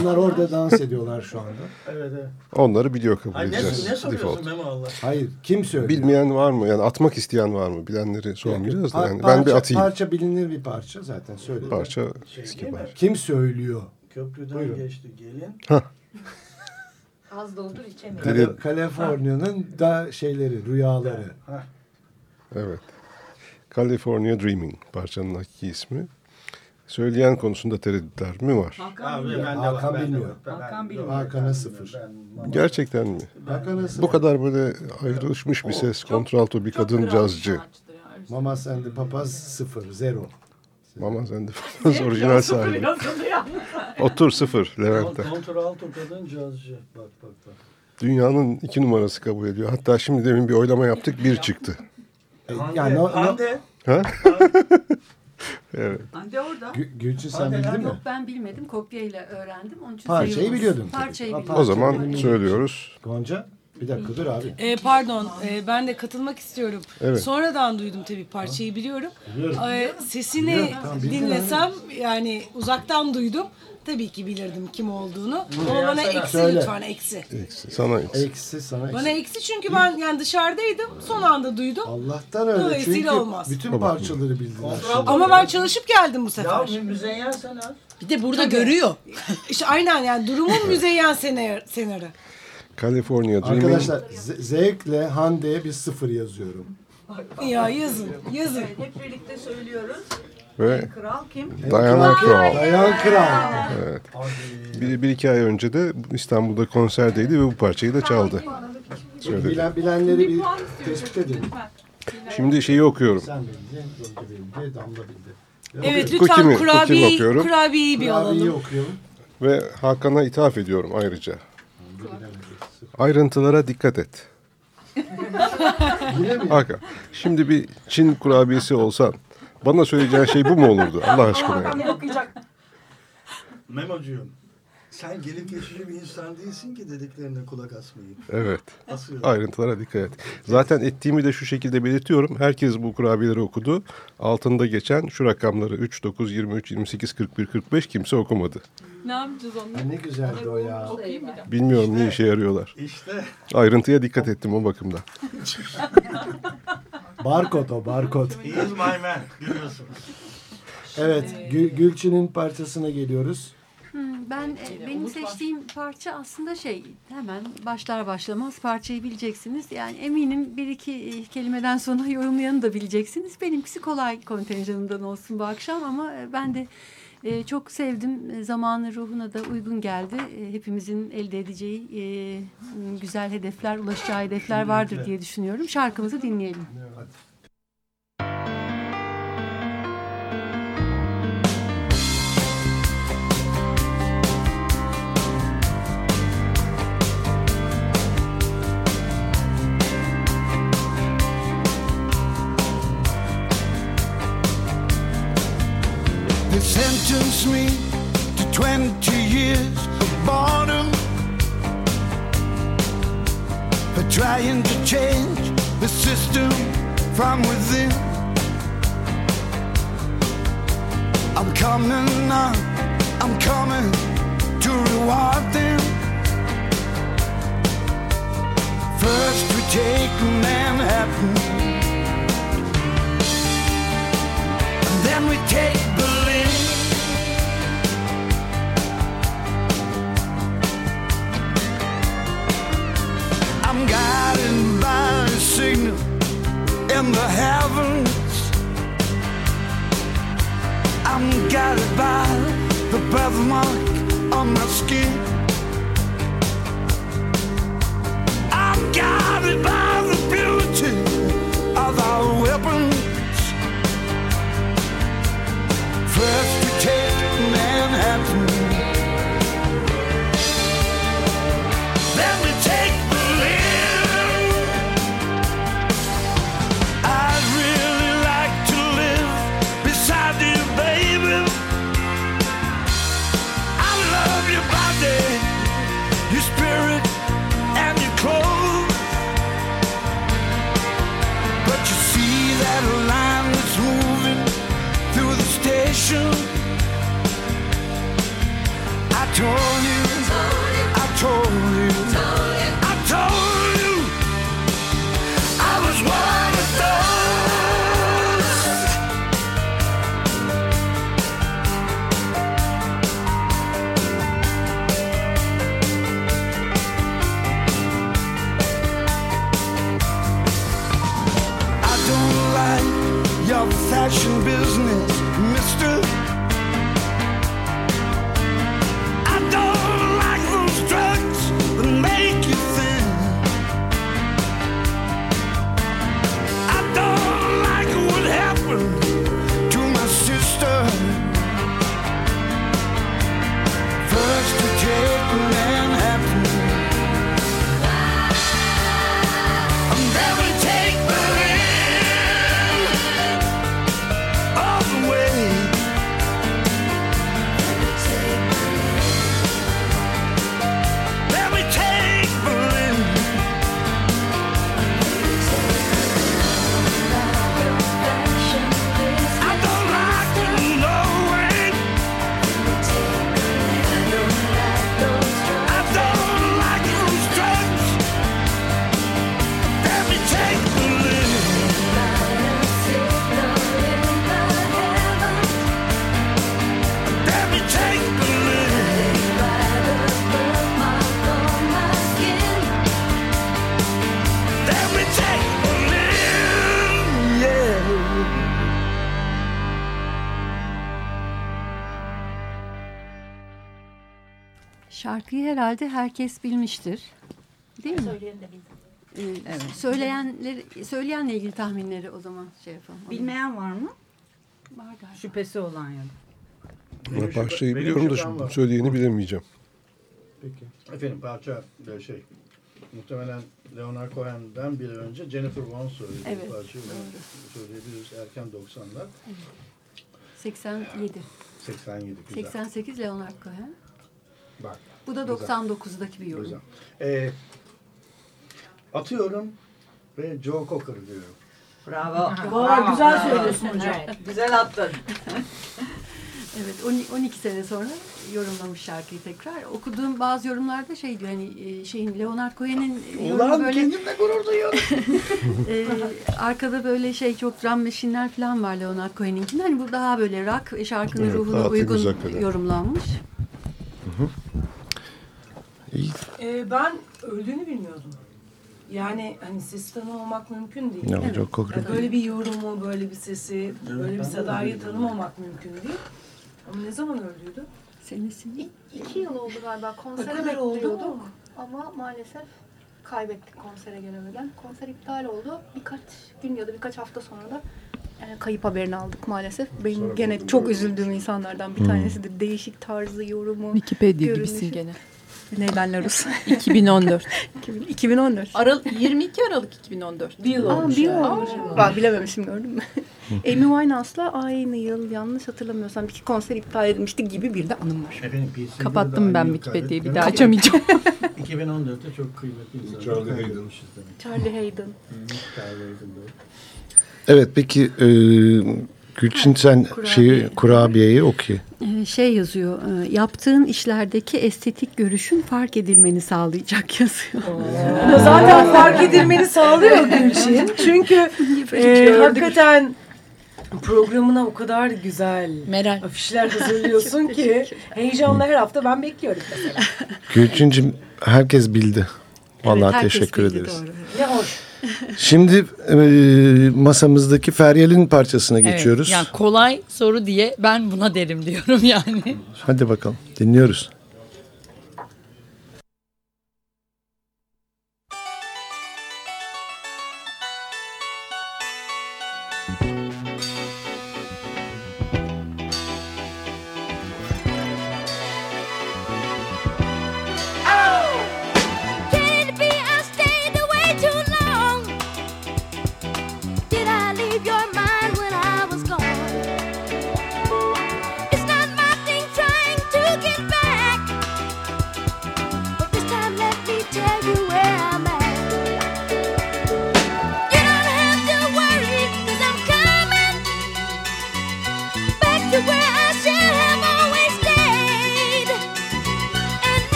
Onlar orada dans ediyorlar şu anda. Evet evet. Onları biliyor kabul Ay, ne, edeceğiz. ne soruyorsun default. Memo Allah? Hayır kim söylüyor? Bilmeyen var mı? Yani atmak isteyen var mı? Bilenleri sormayacağız da. Yani ben parça, bir atayım. Parça bilinir bir parça zaten söyledim. Parça Şey eski parça. Kim söylüyor? Köprüden Buyurun. geçti gelin. Az doldur. Kale- Kaliforniya'nın da şeyleri, rüyaları. Evet. California Dreaming parçanın hakiki ismi. Söyleyen konusunda tereddütler mi var? Abi, ben de- Hakan ben de- bilmiyor. Hakan bilmiyor. Hakan'a sıfır. Gerçekten mi? Hakan'a sıfır. Bu kadar böyle ayrılmış bir ses, kontralto bir kadın cazcı. Mama and the Papaz sıfır, zero. Mama sen de [laughs] orijinal sahibi. Otur sıfır Levent'te. Kontralto kadın cazcı. Bak bak bak. Dünyanın iki numarası kabul ediyor. Hatta şimdi demin bir oylama yaptık bir çıktı. Yani no, no, Hande. Ha? [laughs] evet. Hande orada. Gü- Gülçin sen bildin mi? Yok ben bilmedim. Kopyayla öğrendim. Onun için Parçayı biliyordun. Parçayı biliyordum. O zaman söylüyoruz. Gonca bir dakika dur abi. E, pardon e, ben de katılmak istiyorum. Evet. Sonradan duydum tabii parçayı biliyorum. Biliyorum. E, sesini Biliyorum, tamam, bildin dinlesem yani uzaktan duydum. Tabii ki bilirdim kim olduğunu. Ama bana eksi Söyle. lütfen eksi. Eksi, sana eksi. Eksi sana eksi. Bana eksi çünkü ben yani dışarıdaydım son anda duydum. Allah'tan öyle Dolayısıyla çünkü olmaz. bütün parçaları bildiler. Ama ben çalışıp geldim bu sefer. Ya müzeyyen sen ha. Bir de burada görüyor. [laughs] İşte aynen yani durumun müzeyyen senar- senarı. California Dreaming. Arkadaşlar ze- zevkle Hande'ye bir sıfır yazıyorum. Ya yazın, yazın. Hep birlikte söylüyoruz. Ve Kral kim? Diana Krall. Dayan Kral. Evet. Bir, bir iki ay önce de İstanbul'da konserdeydi ve bu parçayı da çaldı. Söyledi. Bilen, bilenleri bir tespit edelim. Şimdi şeyi okuyorum. Sen bildin, Gonca bildi, Damla bildi. Evet lütfen kurabiyeyi, okuyorum. kurabiyeyi bir Kurabiyeyi alalım. okuyalım. Ve Hakan'a ithaf ediyorum ayrıca. Ayrıntılara dikkat et. Hakan, şimdi bir Çin kurabiyesi olsan bana söyleyeceğin şey bu mu olurdu Allah aşkına? ya? Memocuğum. Sen gelip geçici bir insan değilsin ki dediklerine kulak asmayı. Evet. Asıyorum. Ayrıntılara dikkat et. Zaten ettiğimi de şu şekilde belirtiyorum. Herkes bu kurabiyeleri okudu. Altında geçen şu rakamları 3, 9, 23, 28, 41, 45 kimse okumadı. Ne yapacağız onları? Ne güzeldi o ya. Bilmiyorum ne işe yarıyorlar. İşte. Ayrıntıya dikkat ettim o bakımdan. [laughs] Barkod o barkod. He is my man. Görüyorsunuz. Evet Gül, Gülçin'in parçasına geliyoruz. Hmm, Ben e, benim seçtiğim parça aslında şey hemen başlar başlamaz parçayı bileceksiniz. Yani eminim bir iki e, kelimeden sonra [laughs] yorumlayanı da bileceksiniz. Benimkisi kolay kontenjanından olsun bu akşam ama e, ben de E, çok sevdim. E, Zamanı ruhuna da uygun geldi. E, hepimizin elde edeceği e, güzel hedefler, ulaşacağı hedefler vardır diye düşünüyorum. Şarkımızı dinleyelim. They sentenced me to 20 years of boredom for trying to change the system from within. I'm coming on, I'm coming to reward them. First we take Manhattan, and then we take in the heavens. I'm guided by the birthmark on my skin. Herhalde herkes bilmiştir. Değil mi? Söyleyen de Ee, Söyleyenler, söyleyenle ilgili tahminleri o zaman şey yapalım. Bilmeyen var mı? Var galiba. Şüphesi olan ya. Ama parçayı benim biliyorum da var. söyleyeni bilemeyeceğim. Peki. Efendim parça e, şey muhtemelen Leonard Cohen'den bir önce Jennifer Vaughan söyledi. Evet, Bu parçayı doğru. söyleyebiliriz. Erken 90'lar. 87. 87 güzel. 88 Leonard Cohen. Bak. Bu da Güzel. 99'daki bir yorum. Güzel. Ee, atıyorum ve Joe Cocker diyorum. Bravo. Valla güzel söylüyorsun [laughs] hocam. Güzel attın. [laughs] Evet on- 12 sene sonra yorumlamış şarkıyı tekrar. Okuduğum bazı yorumlarda şey diyor hani e, şeyin Leonard Cohen'in e, yorumu Ulan böyle kendimle gurur duyuyorum. [laughs] e, arkada böyle şey çok drum machine'ler falan var Leonard Cohen'inkinde. Hani bu daha böyle rock şarkının Evet, ruhuna uygun yorumlanmış. Ee, ben öldüğünü bilmiyordum. Yani hani ses tanımamak mümkün değil. Ya, çok korkunç. Yani böyle bir yorumu, böyle bir sesi, böyle bir sedayı tanımamak mümkün değil. Ama ne zaman öldüydü? Senesini. İki yıl oldu galiba. Konsere bekliyorduk. Ama maalesef kaybettik konsere gelemeden. Konser iptal oldu. Birkaç gün ya da birkaç hafta sonra da e, kayıp haberini aldık maalesef. Benim gene çok üzüldüğüm insanlardan bir Hmm. tanesidir. Değişik tarzı, yorumu, Wikipedia görünüşü. gibisin gene. Neyden Larus? 2014. 2014. Aral 22 Aralık 2014. Bir yıl Aa, olmuş. bir yıl olmuş. Bak bilememişim gördün mü? Amy Winehouse'la aynı yıl yanlış hatırlamıyorsam iki konser iptal edilmişti gibi bir de anım var. Efendim, Kapattım ben Wikipedia'yı, bir daha açamayacağım. [laughs] 2014'te çok kıymetli insanlar. Charlie Hayden. Charlie Hayden. Charlie Hayden. Evet peki e, Gülçin sen şeyi kurabiyeyi oku. Ee, şey yazıyor, e, yaptığın işlerdeki estetik görüşün fark edilmeni sağlayacak [laughs] yazıyor. Zaten fark edilmeni sağlıyor Gülçin. Çünkü [laughs] e, hakikaten programına o kadar güzel Meral. afişler [laughs] hazırlıyorsun ki heyecanla her hafta ben bekliyorum mesela. Gülçin'cim herkes bildi. Vallahi herkes teşekkür bildi, ederiz. doğru. Ne hoş. Şimdi e, masamızdaki Feryal'in parçasına geçiyoruz. Evet, yani kolay soru diye ben buna derim diyorum yani. Hadi bakalım dinliyoruz.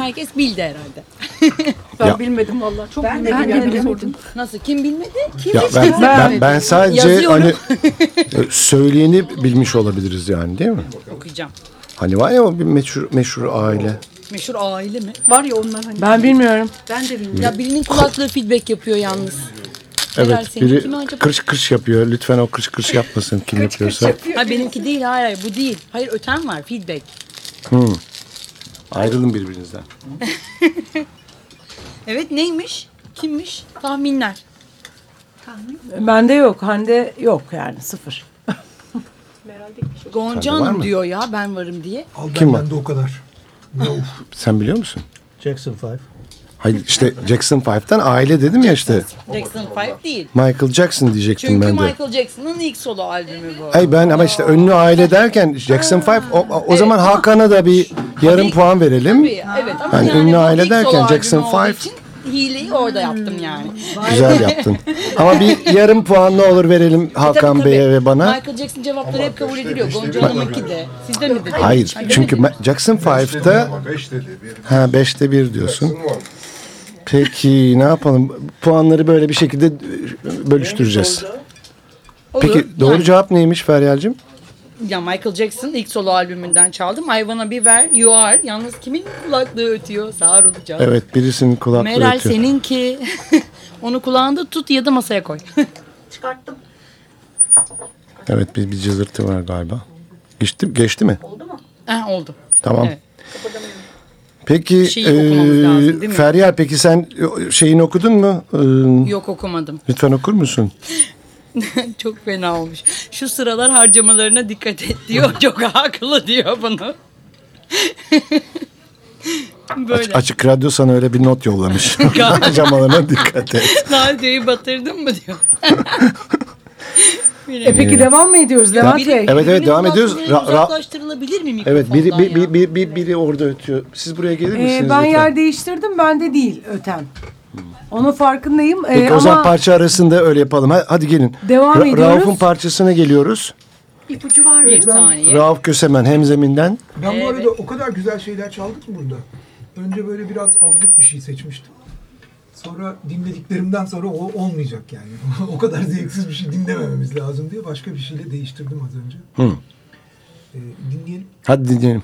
Herkes bildi herhalde. [laughs] Ben Ya- bilmedim vallahi. Çok Ben de bilmedim. bilmedim. yani sordum. Nasıl? Kim bilmedi? Kim Ya hiç ben, kimse ben, bilmedi. ben sadece Yazıyorum. hani [laughs] e, söyleyeni bilmiş olabiliriz yani değil mi? Okuyacağım. Hani var ya o bir meşhur, meşhur aile. Meşhur aile mi? Var ya onlar hani. Ben bilmiyorum. Ben de bilmiyorum. Ya birinin kulaklığı feedback yapıyor yalnız. Evet seninki biri acaba? kırış kırış yapıyor. Lütfen o kırış kırış yapmasın kim yapıyorsa. Ha benimki değil hayır, hayır bu değil. Hayır öten var feedback. Ayrılın birbirinizden. [laughs] Evet neymiş? Kimmiş? Tahminler. Bende yok. Hande yok yani sıfır. Gonca Sende var Hanım mı? diyor ya ben varım diye. Al Kim var? benden de o kadar. [laughs] Sen biliyor musun? Jackson 5. Hayır işte Jackson 5'ten aile dedim ya işte. Jackson 5 değil. Michael Jackson diyecektim Çünkü ben de. Michael Jackson'ın ilk solo albümü bu. Ay ben ama işte ünlü aile derken Jackson 5 o, o zaman Hakan'a da bir yarım puan verelim. Tabii, evet ama Yani yani, ünlü aile derken Jackson albümü olduğu 5 için hileyi orada yaptım yani. güzel [laughs] yaptın. Ama bir yarım puan ne olur verelim Hakan tabii. Bey'e ve bana. Michael Jackson cevapları hep kabul ediliyor. Gonca Hanım'ınki de. Sizde mi dedi? Hayır çünkü Jackson 5'te ha 5'te 1 diyorsun. Peki ne yapalım? Puanları böyle bir şekilde e, bölüştüreceğiz. Olur. Peki doğru Yani- cevap neymiş Feryal'cim? Ya Michael Jackson'ın ilk solo albümünden çaldım. I Wanna Be Where You Are. Yalnız kimin kulaklığı ötüyor? Sağır olacak. Evet birisinin kulaklığı Meral ötüyor. seninki. [laughs] Onu kulağında tut ya da masaya koy. [laughs] Çıkarttım. Evet bir, bir cızırtı var galiba. Geçti, geçti mi? Oldu mu? Ha, oldu. Tamam. Evet. Peki Şeyi eee, lazım? Feryal peki sen şeyini okudun mu? Eee, Yok okumadım. Lütfen okur musun? [laughs] [laughs] Çok fena olmuş. Şu sıralar harcamalarına dikkat et diyor. [laughs] Çok haklı diyor bunu. [laughs] Böyle. Aç- açık radyo sana öyle bir not yollamış. Harcamalarına dikkat et. Radyoyu batırdın mı diyor. E peki devam mı ediyoruz Levent Bey? Evet, evet, birinin devam ediyoruz. kulaklığı Ra- ra- uzaklaştırılabilir mi mikrofondan Evet biri, bir, bir, bir, bir- biri orada ötüyor. Siz buraya gelir Ee, misiniz ben lütfen? yer değiştirdim. Bende değil öten. Onun farkındayım. Ee, Peki o ama zaman parça arasında öyle yapalım. Ha- Hadi gelin. Devam ediyoruz. Rauf'un parçasına geliyoruz. İpucu var Bir mı? saniye. Rauf Kösemen hemzeminden. Ben bu arada o kadar güzel şeyler çaldık ki burada. Önce böyle biraz absürt bir şey seçmiştim. Sonra dinlediklerimden sonra o olmayacak yani. [laughs] o kadar zevksiz bir şey dinlemememiz lazım diye başka bir şeyle değiştirdim az önce. Hı. Ee, dinleyelim. Hadi dinleyelim.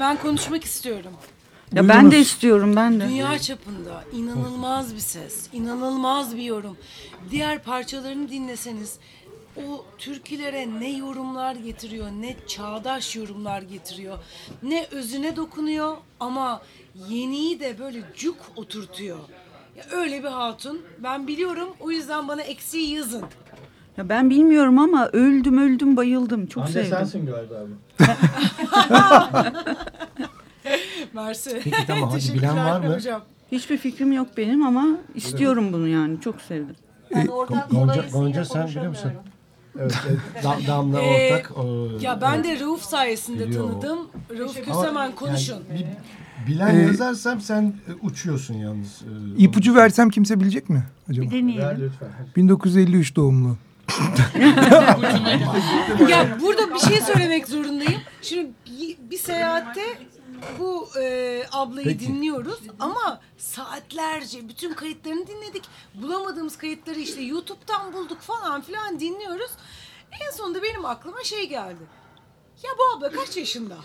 Ben konuşmak istiyorum. Ya ben de istiyorum ben de. Dünya çapında inanılmaz bir ses, inanılmaz bir yorum. Diğer parçalarını dinleseniz o türkülere ne yorumlar getiriyor, ne çağdaş yorumlar getiriyor, ne özüne dokunuyor ama yeniyi de böyle cuk oturtuyor. Ya öyle bir hatun. Ben biliyorum o yüzden bana eksiği yazın. Ya ben bilmiyorum ama öldüm öldüm bayıldım. Çok Hande sevdim. sensin galiba abi. [laughs] [laughs] Mersi. Peki, tamam, hadi bilen var mı? hocam. Hiçbir fikrim yok benim ama istiyorum bunu yani. Çok sevdim. Ben oradan Gonca- Gonca sen biliyor musun? Evet, evet, [laughs] Da- Damla Ee, ortak. o- Ya ben de Rauf sayesinde Biliyor. tanıdım. Rauf Kösemen konuşun. yani Bilen Ee, yazarsam sen e, uçuyorsun yalnız. e, İpucu versem kimse bilecek mi acaba? Bir deneyelim. 1953 doğumlu. [laughs] ya burada bir şey söylemek zorundayım. Şimdi bir, bir seyahatte bu e, ablayı Peki. dinliyoruz ama saatlerce bütün kayıtlarını dinledik. Bulamadığımız kayıtları işte YouTube'dan bulduk falan filan dinliyoruz. En sonunda benim aklıma şey geldi. Ya bu abla kaç yaşında?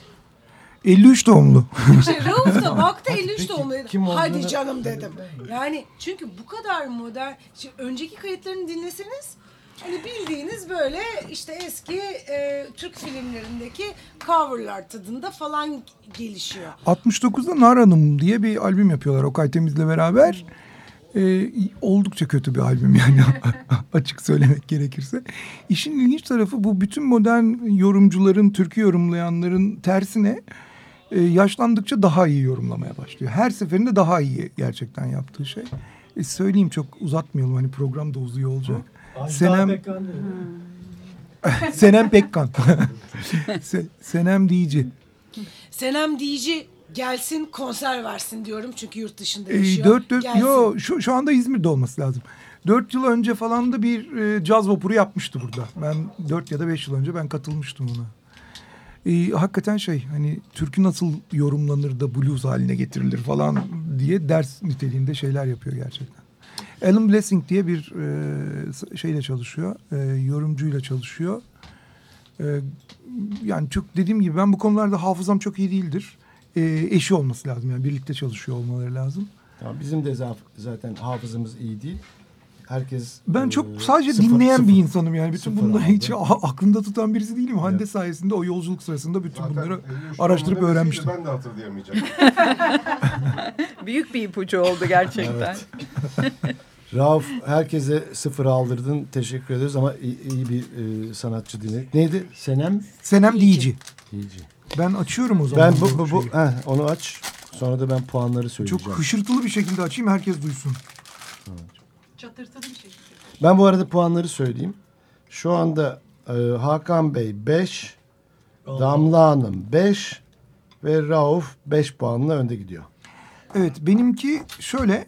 53 doğumlu. İşte Rauf da baktı 53 Peki, doğumlu dedi. Hadi canım dedim. Yani çünkü bu kadar modern. Şimdi önceki kayıtlarını dinleseniz hani bildiğiniz böyle işte eski e, Türk filmlerindeki coverlar tadında falan gelişiyor. 69'da Nar Hanım diye bir albüm yapıyorlar Okay Temiz'le beraber. Ee, oldukça kötü bir albüm yani [laughs] açık söylemek gerekirse. İşin ilginç tarafı bu bütün modern yorumcuların, türkü yorumlayanların tersine e, yaşlandıkça daha iyi yorumlamaya başlıyor. Her seferinde daha iyi gerçekten yaptığı şey. E, söyleyeyim çok uzatmayalım hani program da uzuyor olacak. Senem [laughs] Senem Pekkan. [laughs] Se- Senem Diyici. Senem Diyici gelsin konser versin diyorum çünkü yurt dışında E, yaşıyor. dört, dört, Gelsin. yo, şu, şu anda İzmir'de olması lazım. Dört yıl önce falan da bir e, caz vapuru yapmıştı burada. Ben dört ya da beş yıl önce ben katılmıştım ona. E, hakikaten şey hani türkü nasıl yorumlanır da blues haline getirilir falan diye ders niteliğinde şeyler yapıyor gerçekten. Alan Blessing diye bir e, şeyle çalışıyor. E, yorumcuyla çalışıyor. E, yani çok dediğim gibi ben bu konularda hafızam çok iyi değildir. E, eşi olması lazım yani birlikte çalışıyor olmaları lazım. Tamam, bizim de zaten hafızamız iyi değil. Herkes Ben e, çok sadece sıfır- dinleyen sıfır- bir insanım yani. Bütün bunları aldı. hiç aklımda tutan birisi değilim. Hande sayesinde o yolculuk sırasında bütün bunları araştırıp öğrenmiştim. Ben de hatırlayamayacağım. [laughs] [laughs] Büyük bir ipucu oldu gerçekten. [laughs] Rauf herkese sıfır aldırdın. Teşekkür ederiz ama iyi, iyi bir e, sanatçı dinledik. Neydi? Senem? Senem Diyici. Diyici. Ben açıyorum o zaman. Ben bu, bu, bu heh, onu aç. Sonra da ben puanları söyleyeceğim. Çok hışırtılı bir şekilde açayım herkes duysun. Çatırtılı bir şekilde. Ben bu arada puanları söyleyeyim. Şu anda e, Hakan Bey 5, Damla Hanım 5 ve Rauf 5 puanla önde gidiyor. Evet benimki şöyle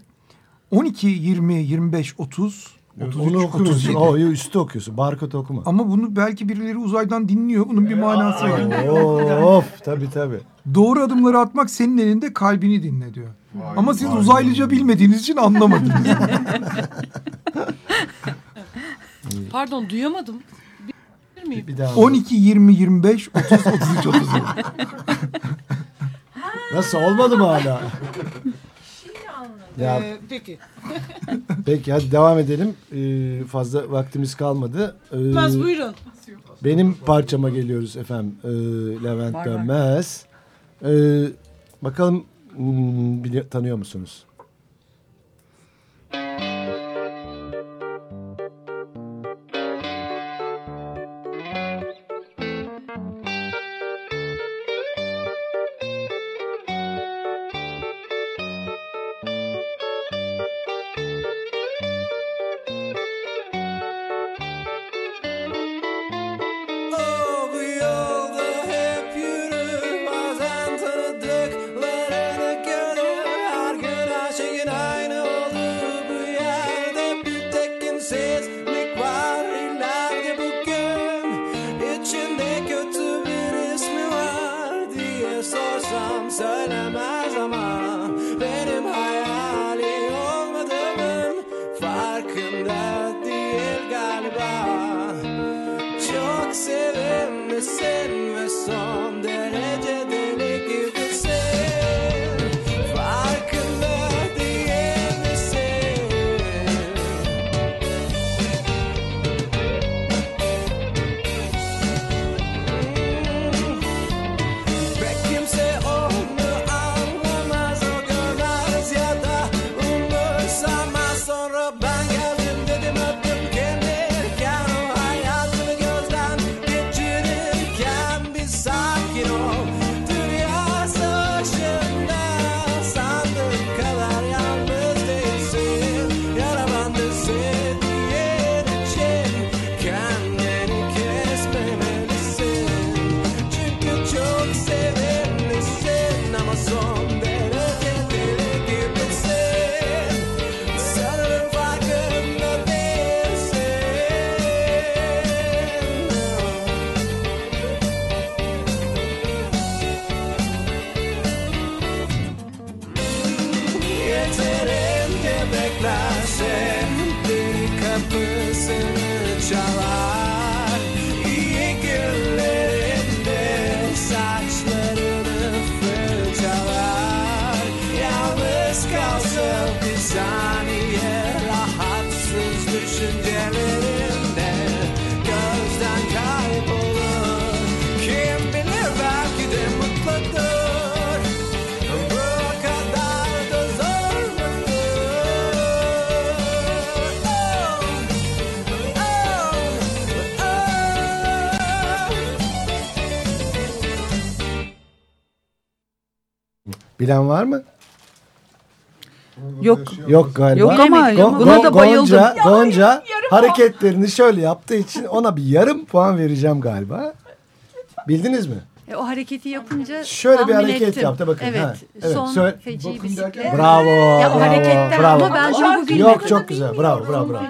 12, 20, 25, 30, 33, Onu okuyorsun. 37. O, üstü okuyorsun. Barkod okuma. Ama bunu belki birileri uzaydan dinliyor. Bunun bir manası var. of tabii tabii. Doğru adımları atmak senin elinde kalbini dinle diyor. Ama siz uzaylıca bilmediğiniz için anlamadınız. [laughs] Pardon duyamadım. Bir, miyim? Bir daha 12, 20, 25, 30, 33, 37. Nasıl olmadı mı hala? Ya, Ee, peki. [laughs] peki hadi devam edelim. Ee, fazla vaktimiz kalmadı. Ee, Dönmez, buyurun. Benim parçama geliyoruz efendim. Ee, Levent. Dönmez. Ee, bakalım hmm, tanıyor musunuz? Bilen var mı? Yok. Yok galiba. Yok ama Go- buna da bayıldım. Gonca, Ya, Gonca hareketlerini şöyle yaptığı için ona bir yarım puan vereceğim galiba. Bildiniz mi? E, o hareketi yapınca Şöyle bir hareket ettim. yaptı, bakın. Evet. Ha, evet, Son söyle- feci bisiklet. Bravo, Ya o bravo, hareketten bravo. ama ben bunu bugün Yok çok güzel, bravo, bravo, bravo.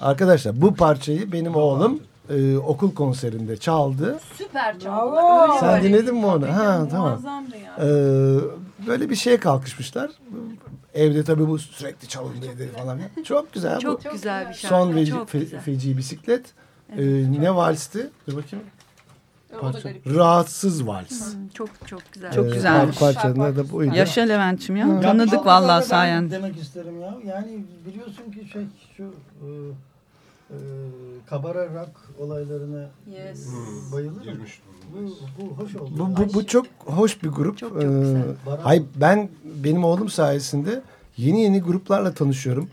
Arkadaşlar bu parçayı benim oğlum e, okul konserinde çaldı. Süper. Öyle Sen dinledin mi onu? Ha tamam. Muazzamdı ya. Ee, böyle bir şeye kalkışmışlar. Evde tabii bu sürekli çalındı falan. Çok güzel. Çok bu. güzel bir şarkı, Son feci, çok fe- güzel. feci bisiklet. Ee, ne valsti? Dur bakayım. Da Parça. Rahatsız vals. Çok çok güzel. Çok Ee, güzelmiş. Parçanın adı buydu. Yaşa Levent'im ya. Ha. Tanıdık Çok vallahi sayende. Demek isterim ya. Yani biliyorsun ki şey şu e, e, kabara rock olaylarına Yes. e, bayılırım. Bu, bu hoş oldu. Bu, bu, bu çok hoş bir grup. Çok, çok Ee. Hayır ben benim oğlum sayesinde yeni yeni gruplarla tanışıyorum.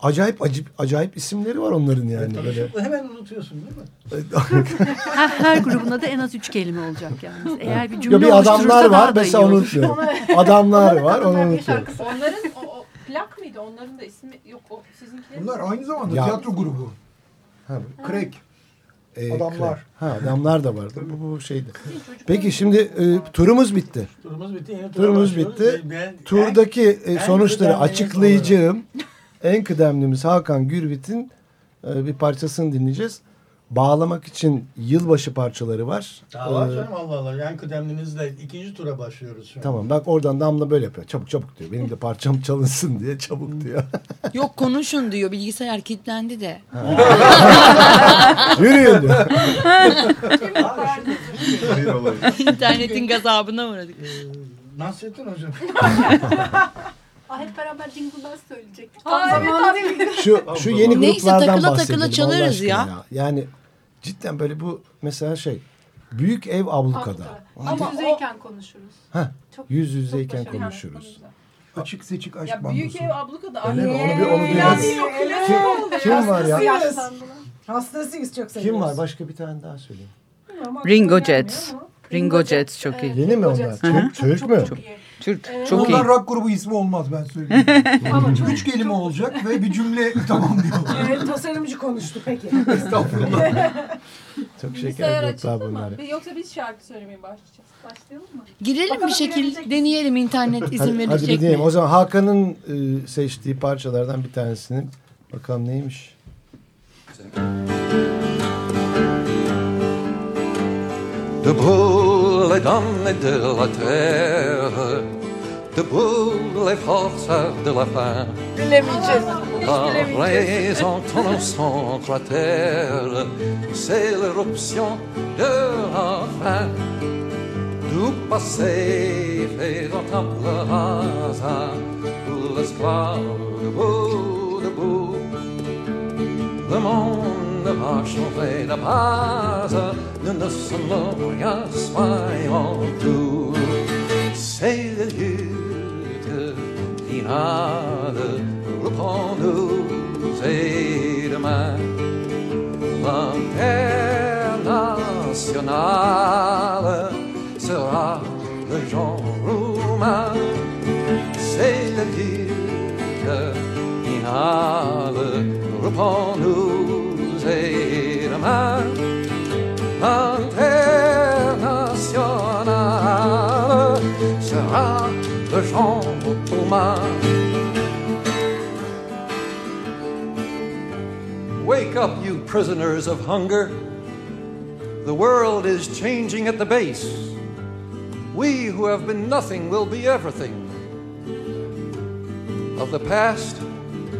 Acayip acayip, acayip isimleri var onların yani böyle. Hemen unutuyorsun değil mi? [laughs] her, her grubunda da en az üç kelime olacak yani. Eğer bir cümle Ya bir adamlar var daha da iyi mesela onu olur. unutmuyorum. [laughs] adamlar var onu unutuyorum. Onların o, o plak mıydı? Onların da ismi yok o sizinkilerin. Bunlar aynı zamanda Ya- tiyatro grubu. Ha, Crack. Ee, Adamlar. Ha adamlar da vardı. Bu, bu şeydi. Peki şimdi e, turumuz bitti. Turumuz bitti. Yeni Turumuz bitti. Ben- Turdaki e, en sonuçları kıdemli açıklayacağım. En kıdemlimiz Hakan Gürbit'in e, bir parçasını dinleyeceğiz. Bağlamak için yılbaşı parçaları var. Daha var Ee, canım Allah Allah. Yan kıdemlinizle ikinci tura başlıyoruz şu an. Tamam bak oradan Damla böyle yapıyor. Çabuk çabuk diyor. Benim de parçam çalınsın diye çabuk diyor. [laughs] Yok konuşun diyor. Bilgisayar kilitlendi de. [laughs] Yürüyün diyor. İnternetin gazabına uğradık. Nasrettin hocam. Aa, hep beraber Jingle Bells söyleyecektik. Aa, evet. Şu, şu yeni Neyse, gruplardan takıla takıla bahsedelim. Allah çalarız aşkına ya. Yani cidden böyle bu mesela şey büyük ev ablukada. Ama yüzeyken konuşuruz. Heh, Çok- yüz yüzeyken başarılı. konuşuruz. Açık seçik aşk Ya bandosu. büyük ev ablukada. Öyle mi? Onu bir- onu bir- Kim- yok, kim- kim var ya? Hastasıyız. Çok Kim seviyoruz. var? Başka bir tane daha söyleyeyim. Ringo Jets. Ringo Jets çok iyi. Yeni mi onlar? Türk, mü? Türk. Ee, Çok iyi. Ondan rock grubu ismi olmaz ben söyleyeyim. [laughs] Üç kelime olacak ve bir cümle [laughs] tamamlıyor. Evet tasarımcı konuştu peki. [laughs] Estağfurullah. Çok şeker mı? bunlar. Bir- Yoksa biz şarkı söylemeye başlayacağız. Başlayalım mı? Girelim bir Bakalım şekil girebilecek deneyelim internet izin Hadi, hadi verecek bir diyelim. mi? O zaman Hakan'ın e, seçtiği parçalardan bir tanesini bakalım neymiş. Debout les dames de la terre, debout les forces de la faim. Bilemeyeceğiz. Représentant son cratère, c'est l'éruption de la fin. Tout passé faisant table rasa, l'esclave debout, debout. Le monde dra šové na páza, ne samo ja svajom tu. Seyle ljute finale, lupon nous et demain. L'internationale sera le genre roumain. C'est le guide finale, reprends-nous. Et demain. L'international sera le genre roumain. Wake up, you prisoners of hunger. The world is changing at the base. We who have been nothing will be everything. Of the past,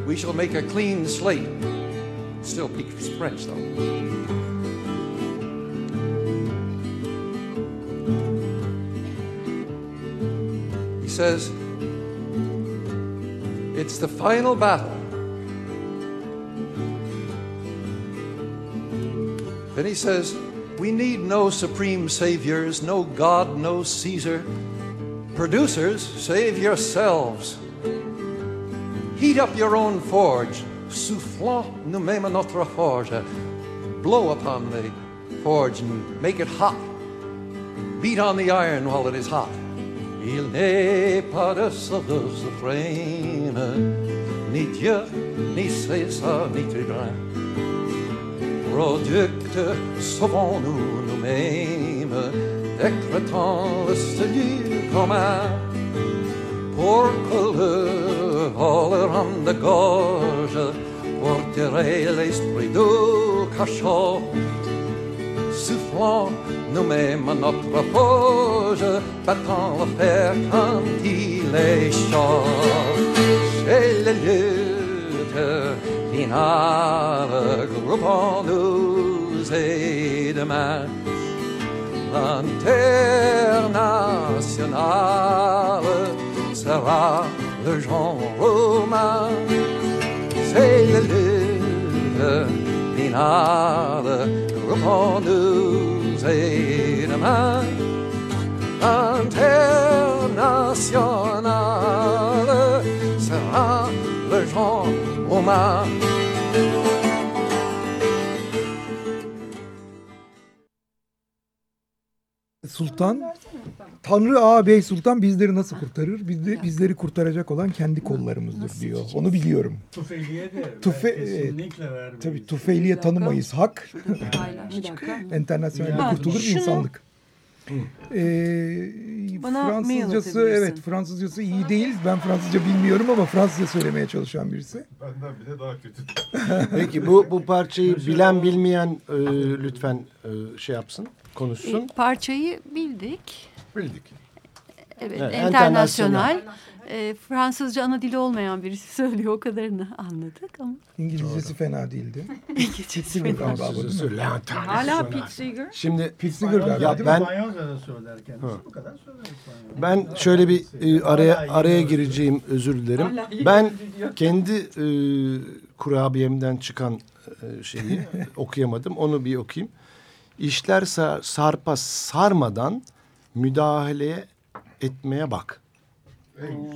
we shall make a clean slate. Still speaks French, though. He says, It's the final battle. Then he says, We need no supreme saviors, no God, no Caesar. Producers, save yourselves. Heat up your own forge. Soufflons nous-mêmes notre forge. Blow upon the forge and make it hot. Beat on the iron while it is hot. Il n'est pas de sauveuse frame, ni Dieu, ni César, ni tribun. Producte, sauvons-nous nous-mêmes, décrétant le salut commun, pour que le vol rende de gorge, pour tirer l'esprit du cachot, soufflant nous-mêmes à notre forge, battant le fer quand il est chaud. Chez les luttes finales, groupons-nous et demain, l'international sera le genre romain. C'est le lutte finale, groupons-nous et demain, international sera le genre romain. Sultan, Tanrı ağabey Sultan bizleri nasıl kurtarır? Bizde, bizleri kurtaracak olan kendi kollarımızdır diyor. Onu biliyorum. Tufeyliye de Tufe, kesinlikle. Tabii tufeyliye tanımayız. Hak. Enternasyonelde Ha, kurtulur şunu- insanlık. Ee, Bana Fransızcası evet Fransızcası iyi değil. Ben Fransızca bilmiyorum ama Fransızca söylemeye çalışan birisi. Benden bile daha kötü. Peki bu bu parçayı bilen bilmeyen e, lütfen e, şey yapsın, konuşsun. E, parçayı bildik. Bildik. Evet, Evet, internasyonal. E, Fransızca ana dili olmayan birisi [laughs] söylüyor. O kadarını anladık ama. İngilizcesi fena değildi. İngilizcesi fena. Mi? Hala Pete Seeger. Şimdi Pete Seeger galiba ya ben İspanyolca'da söyler kendisi. Ha. Bu kadar söyler. Ben şöyle bir e, araya araya gireceğim özür dilerim. Ben kendi e, kurabiyemden çıkan e, şeyi [laughs] okuyamadım. Onu bir okuyayım. İşler sa- sarpa sarmadan müdahale etmeye bak.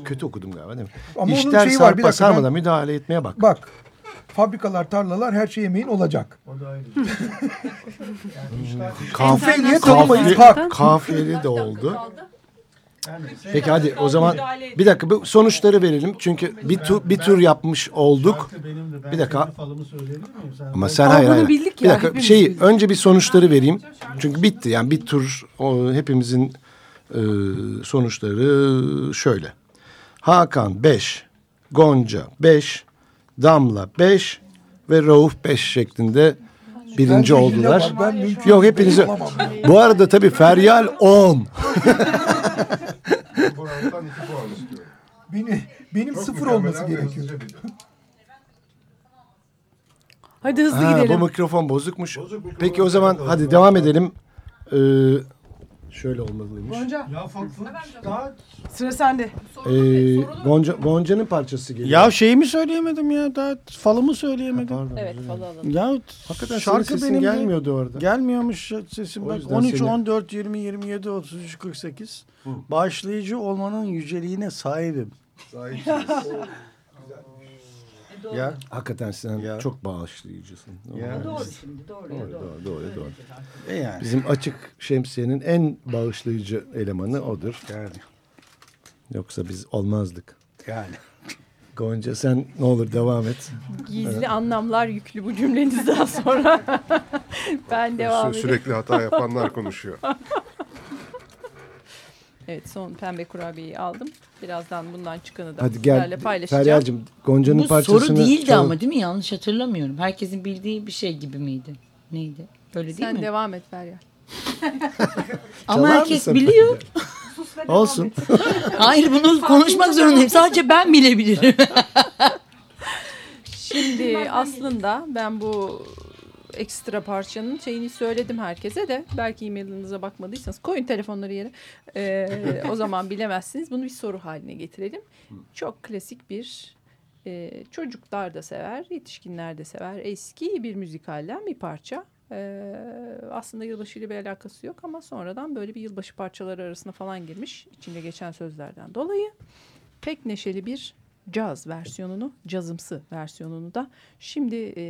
Kötü okudum galiba değil mi? Ama onun İşler şeyi var, bir sarpa dakika, sarmadan ben- müdahale etmeye bak. Bak fabrikalar tarlalar her şey emeğin olacak. O da ayrı. [laughs] Kaf, tanımayız. kafiyeli- Hak. kafiyeli de oldu. Yani Peki hadi o zaman bir dakika bu sonuçları verelim. Çünkü bir tur bir tur yapmış olduk. Bir dakika. Ama sen hayır hayır. bir dakika şeyi önce bir sonuçları vereyim. Çünkü bitti yani bir tur o, hepimizin e, sonuçları şöyle. Hakan 5, Gonca 5, Damla 5 ve Rauf 5 şeklinde birinci Bence hile oldular. var. Ben mümkün Yok hepinizi. Bu arada tabii Feryal 10. Burak'tan iki puan istiyorum. Benim, benim Çok sıfır mükemmel olması gerekiyor. hızlıca. Hadi hızlı Ha, gidelim. bu mikrofon bozukmuş. Peki o zaman hadi devam edelim. Ee, şöyle olmalıymış. Gonca. Ya fa- fa- daha Sıra sende. Ee, Gonca, Gonca'nın parçası geliyor. Ya şeyi mi söyleyemedim ya? Daha falımı söyleyemedim. Evet falı alalım. Ya Hakikaten şarkı benim gelmiyordu orada. Gelmiyormuş sesim. Bak yüzden 13, seni- 14, 20, 27, 33, 48. Başlayıcı olmanın yüceliğine sahibim. [laughs] Ya. Hakikaten sen çok bağışlayıcısın. Ya. Doğru şimdi doğru. Doğru, doğru, doğru, doğru. E yani. Bizim açık şemsiyenin en bağışlayıcı elemanı odur. Yani. Yoksa biz olmazdık. Yani. Gonca sen ne olur devam et. Gizli Evet. anlamlar yüklü bu cümlenizden sonra. [laughs] ben devam Sü- edeyim. Sürekli hata yapanlar konuşuyor. [laughs] Evet son pembe kurabiyeyi aldım. Birazdan bundan çıkanı da Hadi sizlerle gel paylaşacağım. Feryal'cığım Gonca'nın Bu parçasını... soru değildi çal- ama değil mi? Yanlış hatırlamıyorum. Herkesin bildiği bir şey gibi miydi? Neydi? Böyle değil Sen mi? devam et Feryal. [laughs] Ama Çalar herkes biliyor. [laughs] Olsun. [laughs] Hayır bunu konuşmak zorundayım. Sadece ben bilebilirim. Şimdi aslında ben bu ekstra parçanın şeyini söyledim herkese de. Belki e-mailinize bakmadıysanız koyun telefonları yere. Ee, [laughs] o zaman bilemezsiniz. Bunu bir soru haline getirelim. Çok klasik bir e, çocuklar da sever yetişkinler de sever. Eski bir müzikalden bir parça. Ee, aslında yılbaşıyla bir alakası yok ama sonradan böyle bir yılbaşı parçaları arasına falan girmiş. İçinde geçen sözlerden dolayı. Pek neşeli bir caz versiyonunu, cazımsı versiyonunu da şimdi e,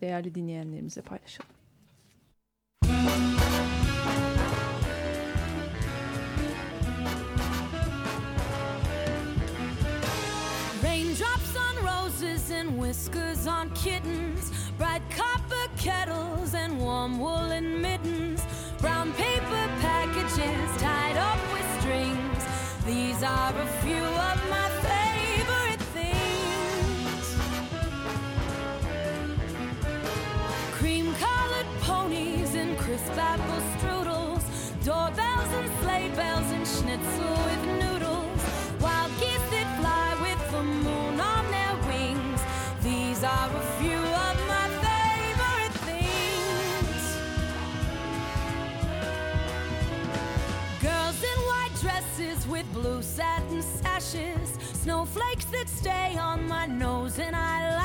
değerli dinleyenlerimize paylaşalım. Raindrops on roses and whiskers on kittens, bright copper kettles and warm woolen mittens, brown paper packages tied up with strings. These are a few of my doorbells and sleigh bells and schnitzel with noodles, wild geese that fly with the moon on their wings. These are a few of my favorite things. Girls in white dresses with blue satin sashes, snowflakes that stay on my nose and eyelashes,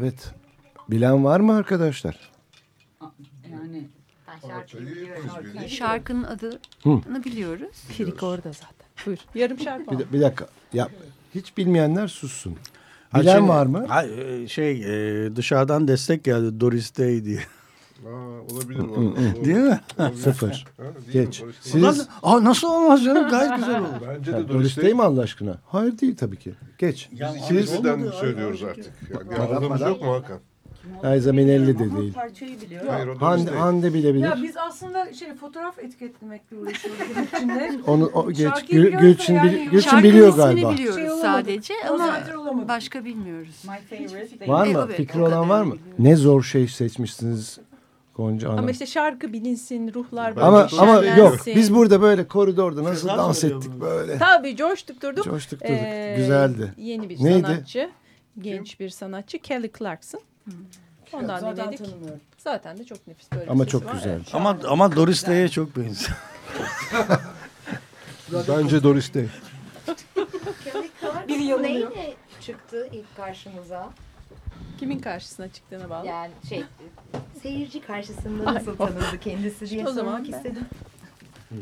Evet. Bilen var mı arkadaşlar? Yani Şarkının adını biliyoruz. Firik orada zaten. Buyur. Yarım şarkı. Bir, bir dakika. Ya, hiç bilmeyenler sussun. Bilen şey- var mı? Ha, e, şey e, dışarıdan destek geldi Doris Day diye. Aa, olabilir. Hı. Değil mi? Sıfır. Ha, değil mi? Geç. Doris Siz... Ulan, aa, nasıl olmaz canım gayet güzel olur. Bence de Doris Day mi Allah aşkına? Hayır değil tabii ki. Geç. Ya, Siz... olmadı, Şimdiden ay- söylüyoruz ay- artık. Yani madem. yok mu Hakan? Ayza Minelli de değil. parçayı biliyor. Hayır o Hande, Day. Hande bilebilir. Ya biz aslında şey fotoğraf etiketlemekle uğraşıyoruz içinde. [laughs] Onu o, geç. Gül, Gülçin, yani- Gülçin biliyor ismini galiba. biliyoruz Şey sadece ama başka bilmiyoruz. Var mı? evet, Fikri olan var mı? Ne zor şey seçmişsiniz Gonca Hanım. Ama işte şarkı bilinsin, ruhlar böyle Ama ama yok. Biz burada böyle koridorda nasıl Sezen dans ettik böyle. Tabii coştuk durduk. Coştuk durduk. Ee, Güzeldi. Yeni bir Neydi? sanatçı. Genç bir sanatçı. Kelly Clarkson. Ondan Zaten dinledik. tanımıyorum. Zaten de çok nefis böyle bir Ama çok güzel. Evet. Ama ama Doris Day'e çok benziyor. [laughs] Bence Doris Day. Biri Neyle çıktı ilk karşımıza? Kimin karşısına çıktığına bağlı. Yani şey seyirci karşısında nasıl tanındı kendisi diye o zaman sormak ben- istedim.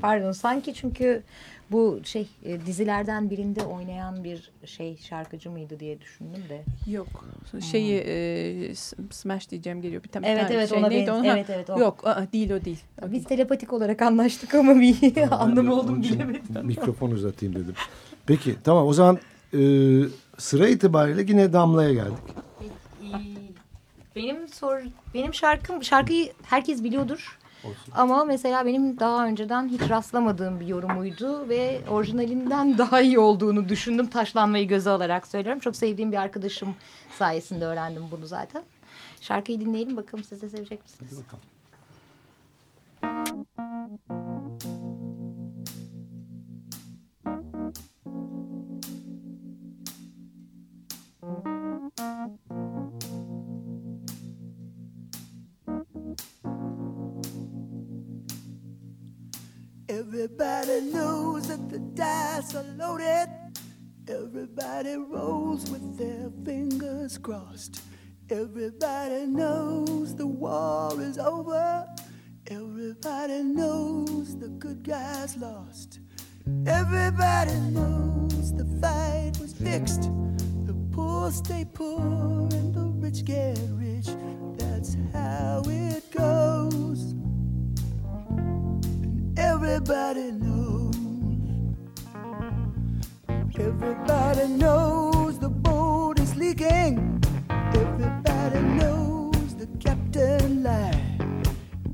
Pardon sanki çünkü bu şey e, dizilerden birinde oynayan bir şey şarkıcı mıydı diye düşündüm de. Yok. Şeyi e, S- Smash diyeceğim geliyor. Bir tane, bir Evet, tane evet, şey ona neydi? Ha, evet, evet, o. Yok aa, değil o değil. Biz telepatik olarak anlaştık ama bir [laughs] anlamı oldu mu bilemedim. Mikrofon uzatayım dedim. Peki tamam o zaman e, sıra itibariyle yine Damla'ya geldik. Benim sor benim şarkım şarkıyı herkes biliyordur. Ama mesela benim daha önceden hiç rastlamadığım bir yorumuydu ve orijinalinden [laughs] daha iyi olduğunu düşündüm. Taşlanmayı göze alarak söylüyorum. Çok sevdiğim bir arkadaşım sayesinde öğrendim bunu zaten. Şarkıyı dinleyelim bakalım siz de sevecek misiniz? Everybody knows that the dice are loaded. Everybody rolls with their fingers crossed. Everybody knows the war is over. Everybody knows the good guys lost. Everybody knows the fight was fixed. The poor stay poor and the rich get rich. That's how it goes. Everybody knows. Everybody knows the boat is leaking. Everybody knows the captain lied.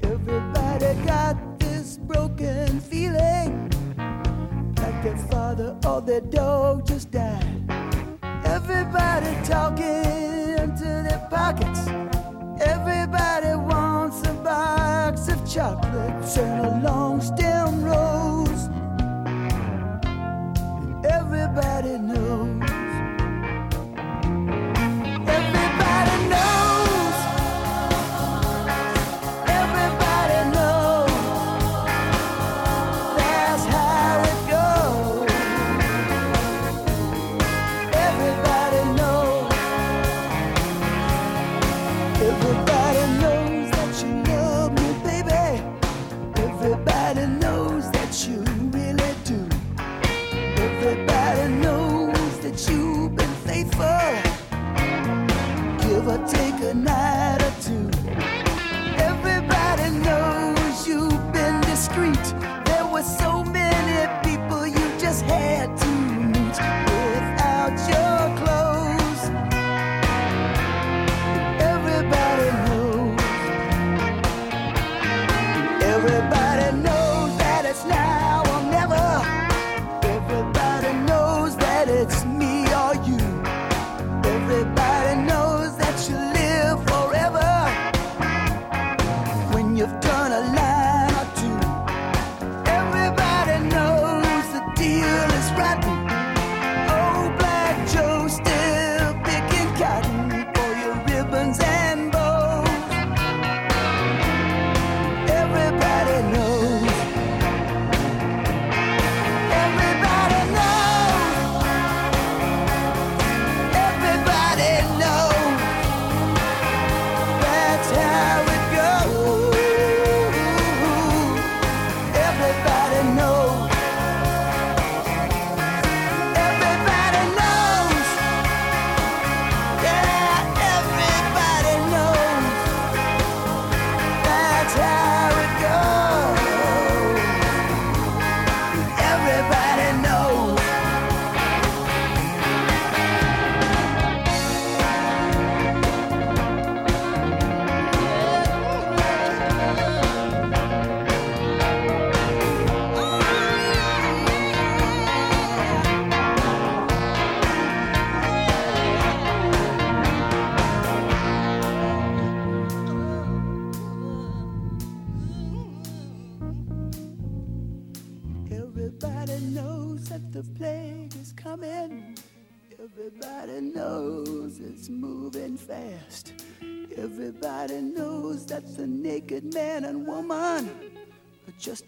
Everybody got this broken feeling like their father or their dog just died. Everybody talking to their pockets. Everybody box of chocolates and a long stem rose. Everybody knows. Everybody knows. overtake a night.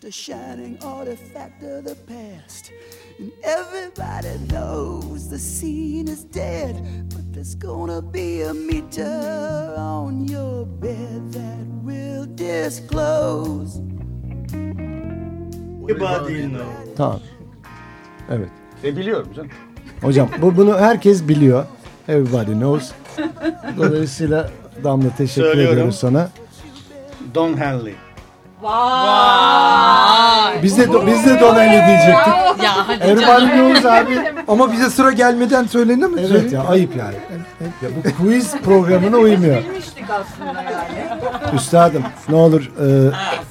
A shining artifact of the past. And everybody knows the scene is dead, but there's gonna be a meter on your bed that will disclose Everybody knows. Tamam. Evet. E biliyorum canım. Hocam bu bunu herkes biliyor. Everybody knows. [laughs] Dolayısıyla Damla teşekkür Söylüyorum. ediyoruz sana. Don Henley. Vay. Biz de biz de Donelli diyecektik. Ya hadi Everybody canım. abi. Ama bize sıra gelmeden söylenir mi? Evet ya ayıp yani. Ya bu quiz programına uymuyor. Bilmiştik aslında yani. Üstadım ne olur e,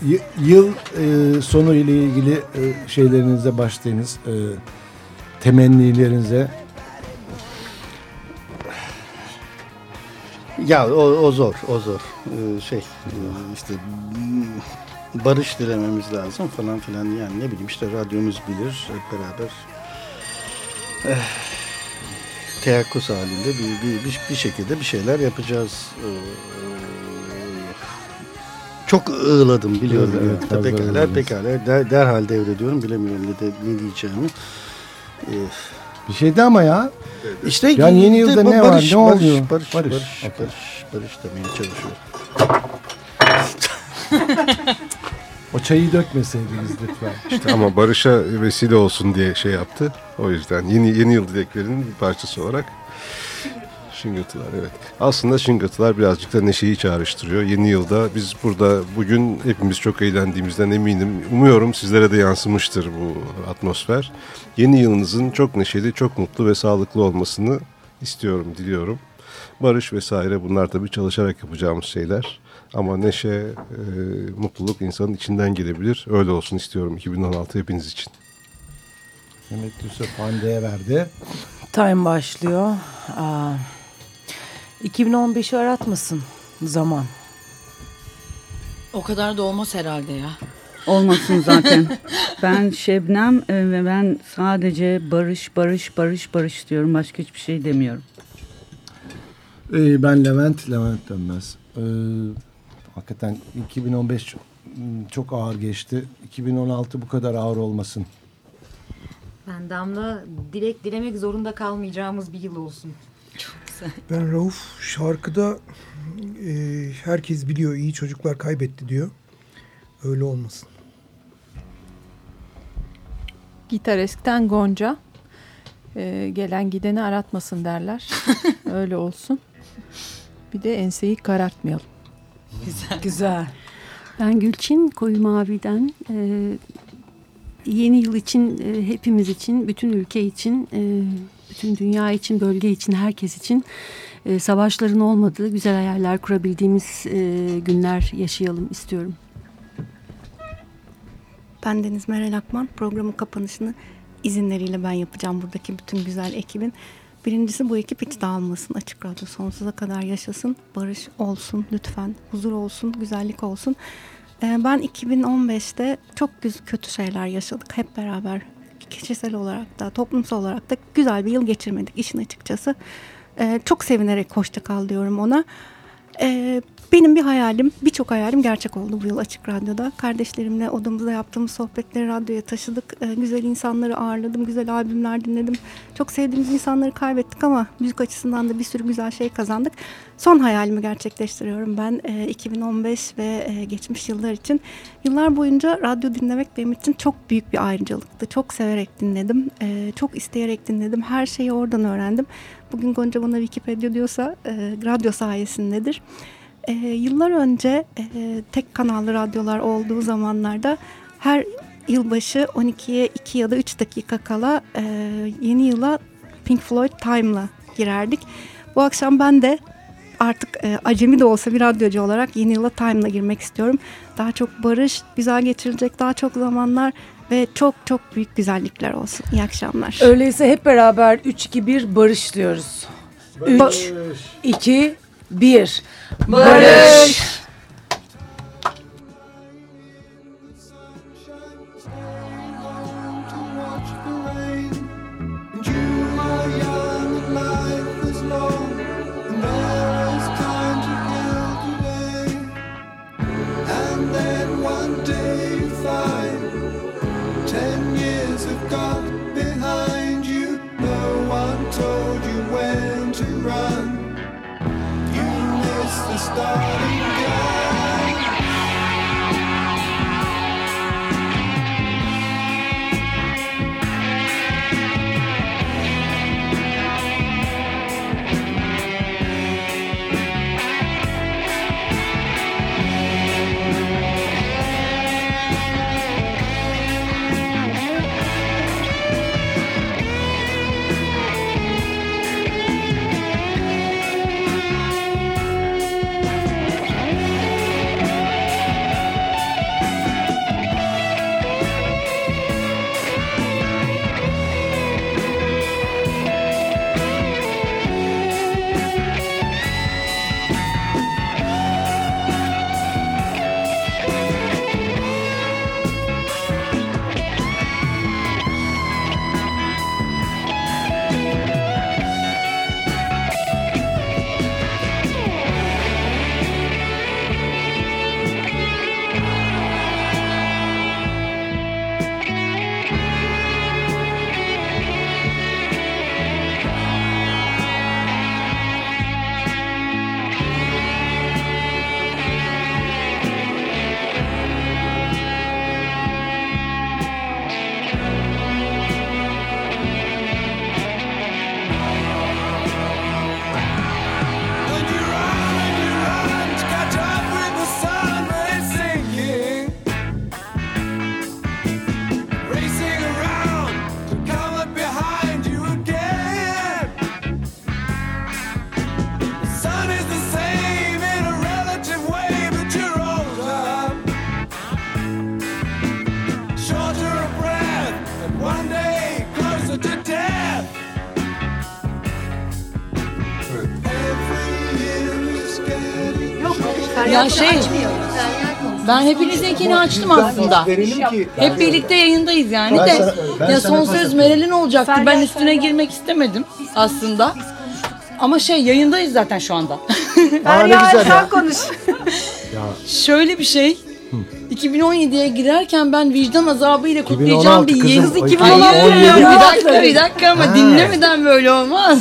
y- yıl e, sonu ile ilgili e, şeylerinize başlayınız. E, temennilerinize. Ya o, o zor, o zor. Ee, şey e, işte mm, barış dilememiz lazım falan filan yani ne bileyim işte radyomuz bilir hep beraber eh, teyakkuz halinde bir, bir, bir, bir şekilde bir şeyler yapacağız. Ee, çok ığladım biliyorum. Evet, Evet, pekala, pekala. Der, derhal devrediyorum. Bilemiyorum ne, de, ne diyeceğimi. Ee, Bir şeydi ama ya. işte Yani yeni yılda ne var, ne oluyor? Barış, barış, Barış. barış, barış, barış, demeye çalışıyorum. [laughs] O çayı dökmeseydiniz lütfen. [laughs] İşte ama barışa vesile olsun diye şey yaptı. O yüzden yeni yeni yıl dileklerinin bir parçası olarak şıngırtılar evet. Aslında şıngırtılar birazcık da neşeyi çağrıştırıyor. Yeni yılda biz burada bugün hepimiz çok eğlendiğimizden eminim. Umuyorum sizlere de yansımıştır bu atmosfer. Yeni yılınızın çok neşeli, çok mutlu ve sağlıklı olmasını istiyorum, diliyorum. Barış vesaire bunlar tabii çalışarak yapacağımız şeyler. Ama neşe, e, mutluluk insanın içinden gelebilir. Öyle olsun istiyorum 2016 hepiniz için. Mehmet Yusuf Hande'ye verdi. Time başlıyor. Aa, 2015'i aratmasın zaman. O kadar da olmaz herhalde ya. Olmasın zaten. [laughs] ben Şebnem e, ve ben sadece barış, barış, barış, barış diyorum. Başka hiçbir şey demiyorum. Ee, ben Levent, Levent Dönmez. Ee, hakikaten 2015 çok, ağır geçti. 2016 bu kadar ağır olmasın. Ben Damla dilek dilemek zorunda kalmayacağımız bir yıl olsun. Ben Rauf şarkıda e, herkes biliyor iyi çocuklar kaybetti diyor. Öyle olmasın. Gitareskten Gonca. Ee, gelen gideni aratmasın derler. [laughs] Öyle olsun. Bir de enseyi karartmayalım. Güzel. Güzel. Ben Gülçin Koyu Mavi'den e, yeni yıl için e, hepimiz için, bütün ülke için, e, bütün dünya için, bölge için, herkes için e, savaşların olmadığı güzel hayaller kurabildiğimiz e, günler yaşayalım istiyorum. Ben Deniz Meral Akman. Programın kapanışını izinleriyle ben yapacağım buradaki bütün güzel ekibin. Birincisi bu ekip hiç dağılmasın. Açık Radyo sonsuza kadar yaşasın. Barış olsun lütfen. Huzur olsun, güzellik olsun. Ee, ben 2015'te çok kötü şeyler yaşadık hep beraber. Kişisel olarak da, toplumsal olarak da güzel bir yıl geçirmedik işin açıkçası. Ee, çok sevinerek hoşça kal diyorum ona. Ee, benim bir hayalim, birçok hayalim gerçek oldu bu yıl Açık Radyo'da. Kardeşlerimle odamızda yaptığımız sohbetleri radyoya taşıdık. Ee, güzel insanları ağırladım, güzel albümler dinledim. Çok sevdiğimiz insanları kaybettik ama müzik açısından da bir sürü güzel şey kazandık. Son hayalimi gerçekleştiriyorum ben e, 2015 ve e, geçmiş yıllar için. Yıllar boyunca radyo dinlemek benim için çok büyük bir ayrıcalıktı. Çok severek dinledim, e, çok isteyerek dinledim. Her şeyi oradan öğrendim. Bugün Gonca bana Wikipedia diyorsa e, radyo sayesindedir. E, yıllar önce e, tek kanallı radyolar olduğu zamanlarda her yılbaşı 12'ye 2 ya da 3 dakika kala e, yeni yıla Pink Floyd Time'la girerdik. Bu akşam ben de artık e, acemi de olsa bir radyocu olarak yeni yıla Time'la girmek istiyorum. Daha çok barış, güzel geçirilecek daha çok zamanlar ve çok çok büyük güzellikler olsun. İyi akşamlar. Öyleyse hep beraber 3-2-1 barış diyoruz. 3, 2, 1. Barış. Ya şey ben hepinizinkini açtım aslında. Hep birlikte yayındayız yani Ben de. sana- ben ya son söz. Meral'in olacaktı. Ben üstüne girmek istemedim aslında. Ama şey yayındayız zaten şu anda. Ne güzel ya. konuş. Şöyle bir şey. 2017'ye girerken ben vicdan azabıyla 2016 kutlayacağım bir kızım. 2016 2017 bir dakika bir dakika ama Ha. dinlemeden böyle olmaz.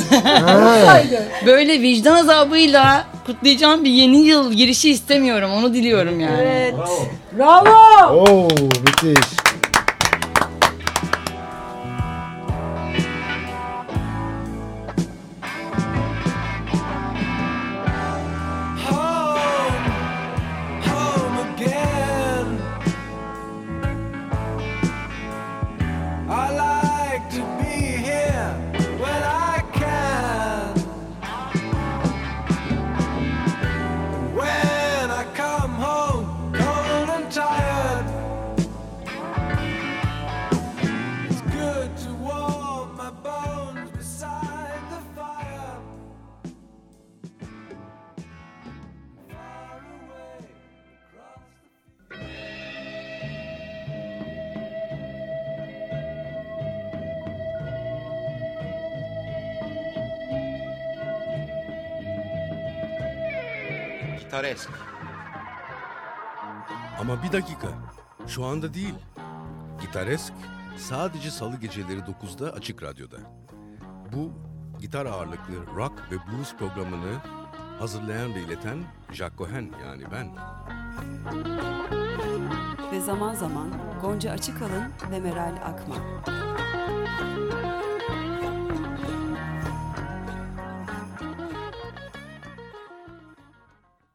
[laughs] Böyle vicdan azabıyla kutlayacağım bir yeni yıl girişi istemiyorum. Onu diliyorum yani. Evet. Bravo. Oo müthiş. Şu anda değil. Gitaresk sadece salı geceleri 9'da Açık Radyo'da. Bu gitar ağırlıklı rock ve blues programını hazırlayan ve ileten Jack Cohen yani ben. Ve zaman zaman Gonca Açıkalın ve Meral Akman.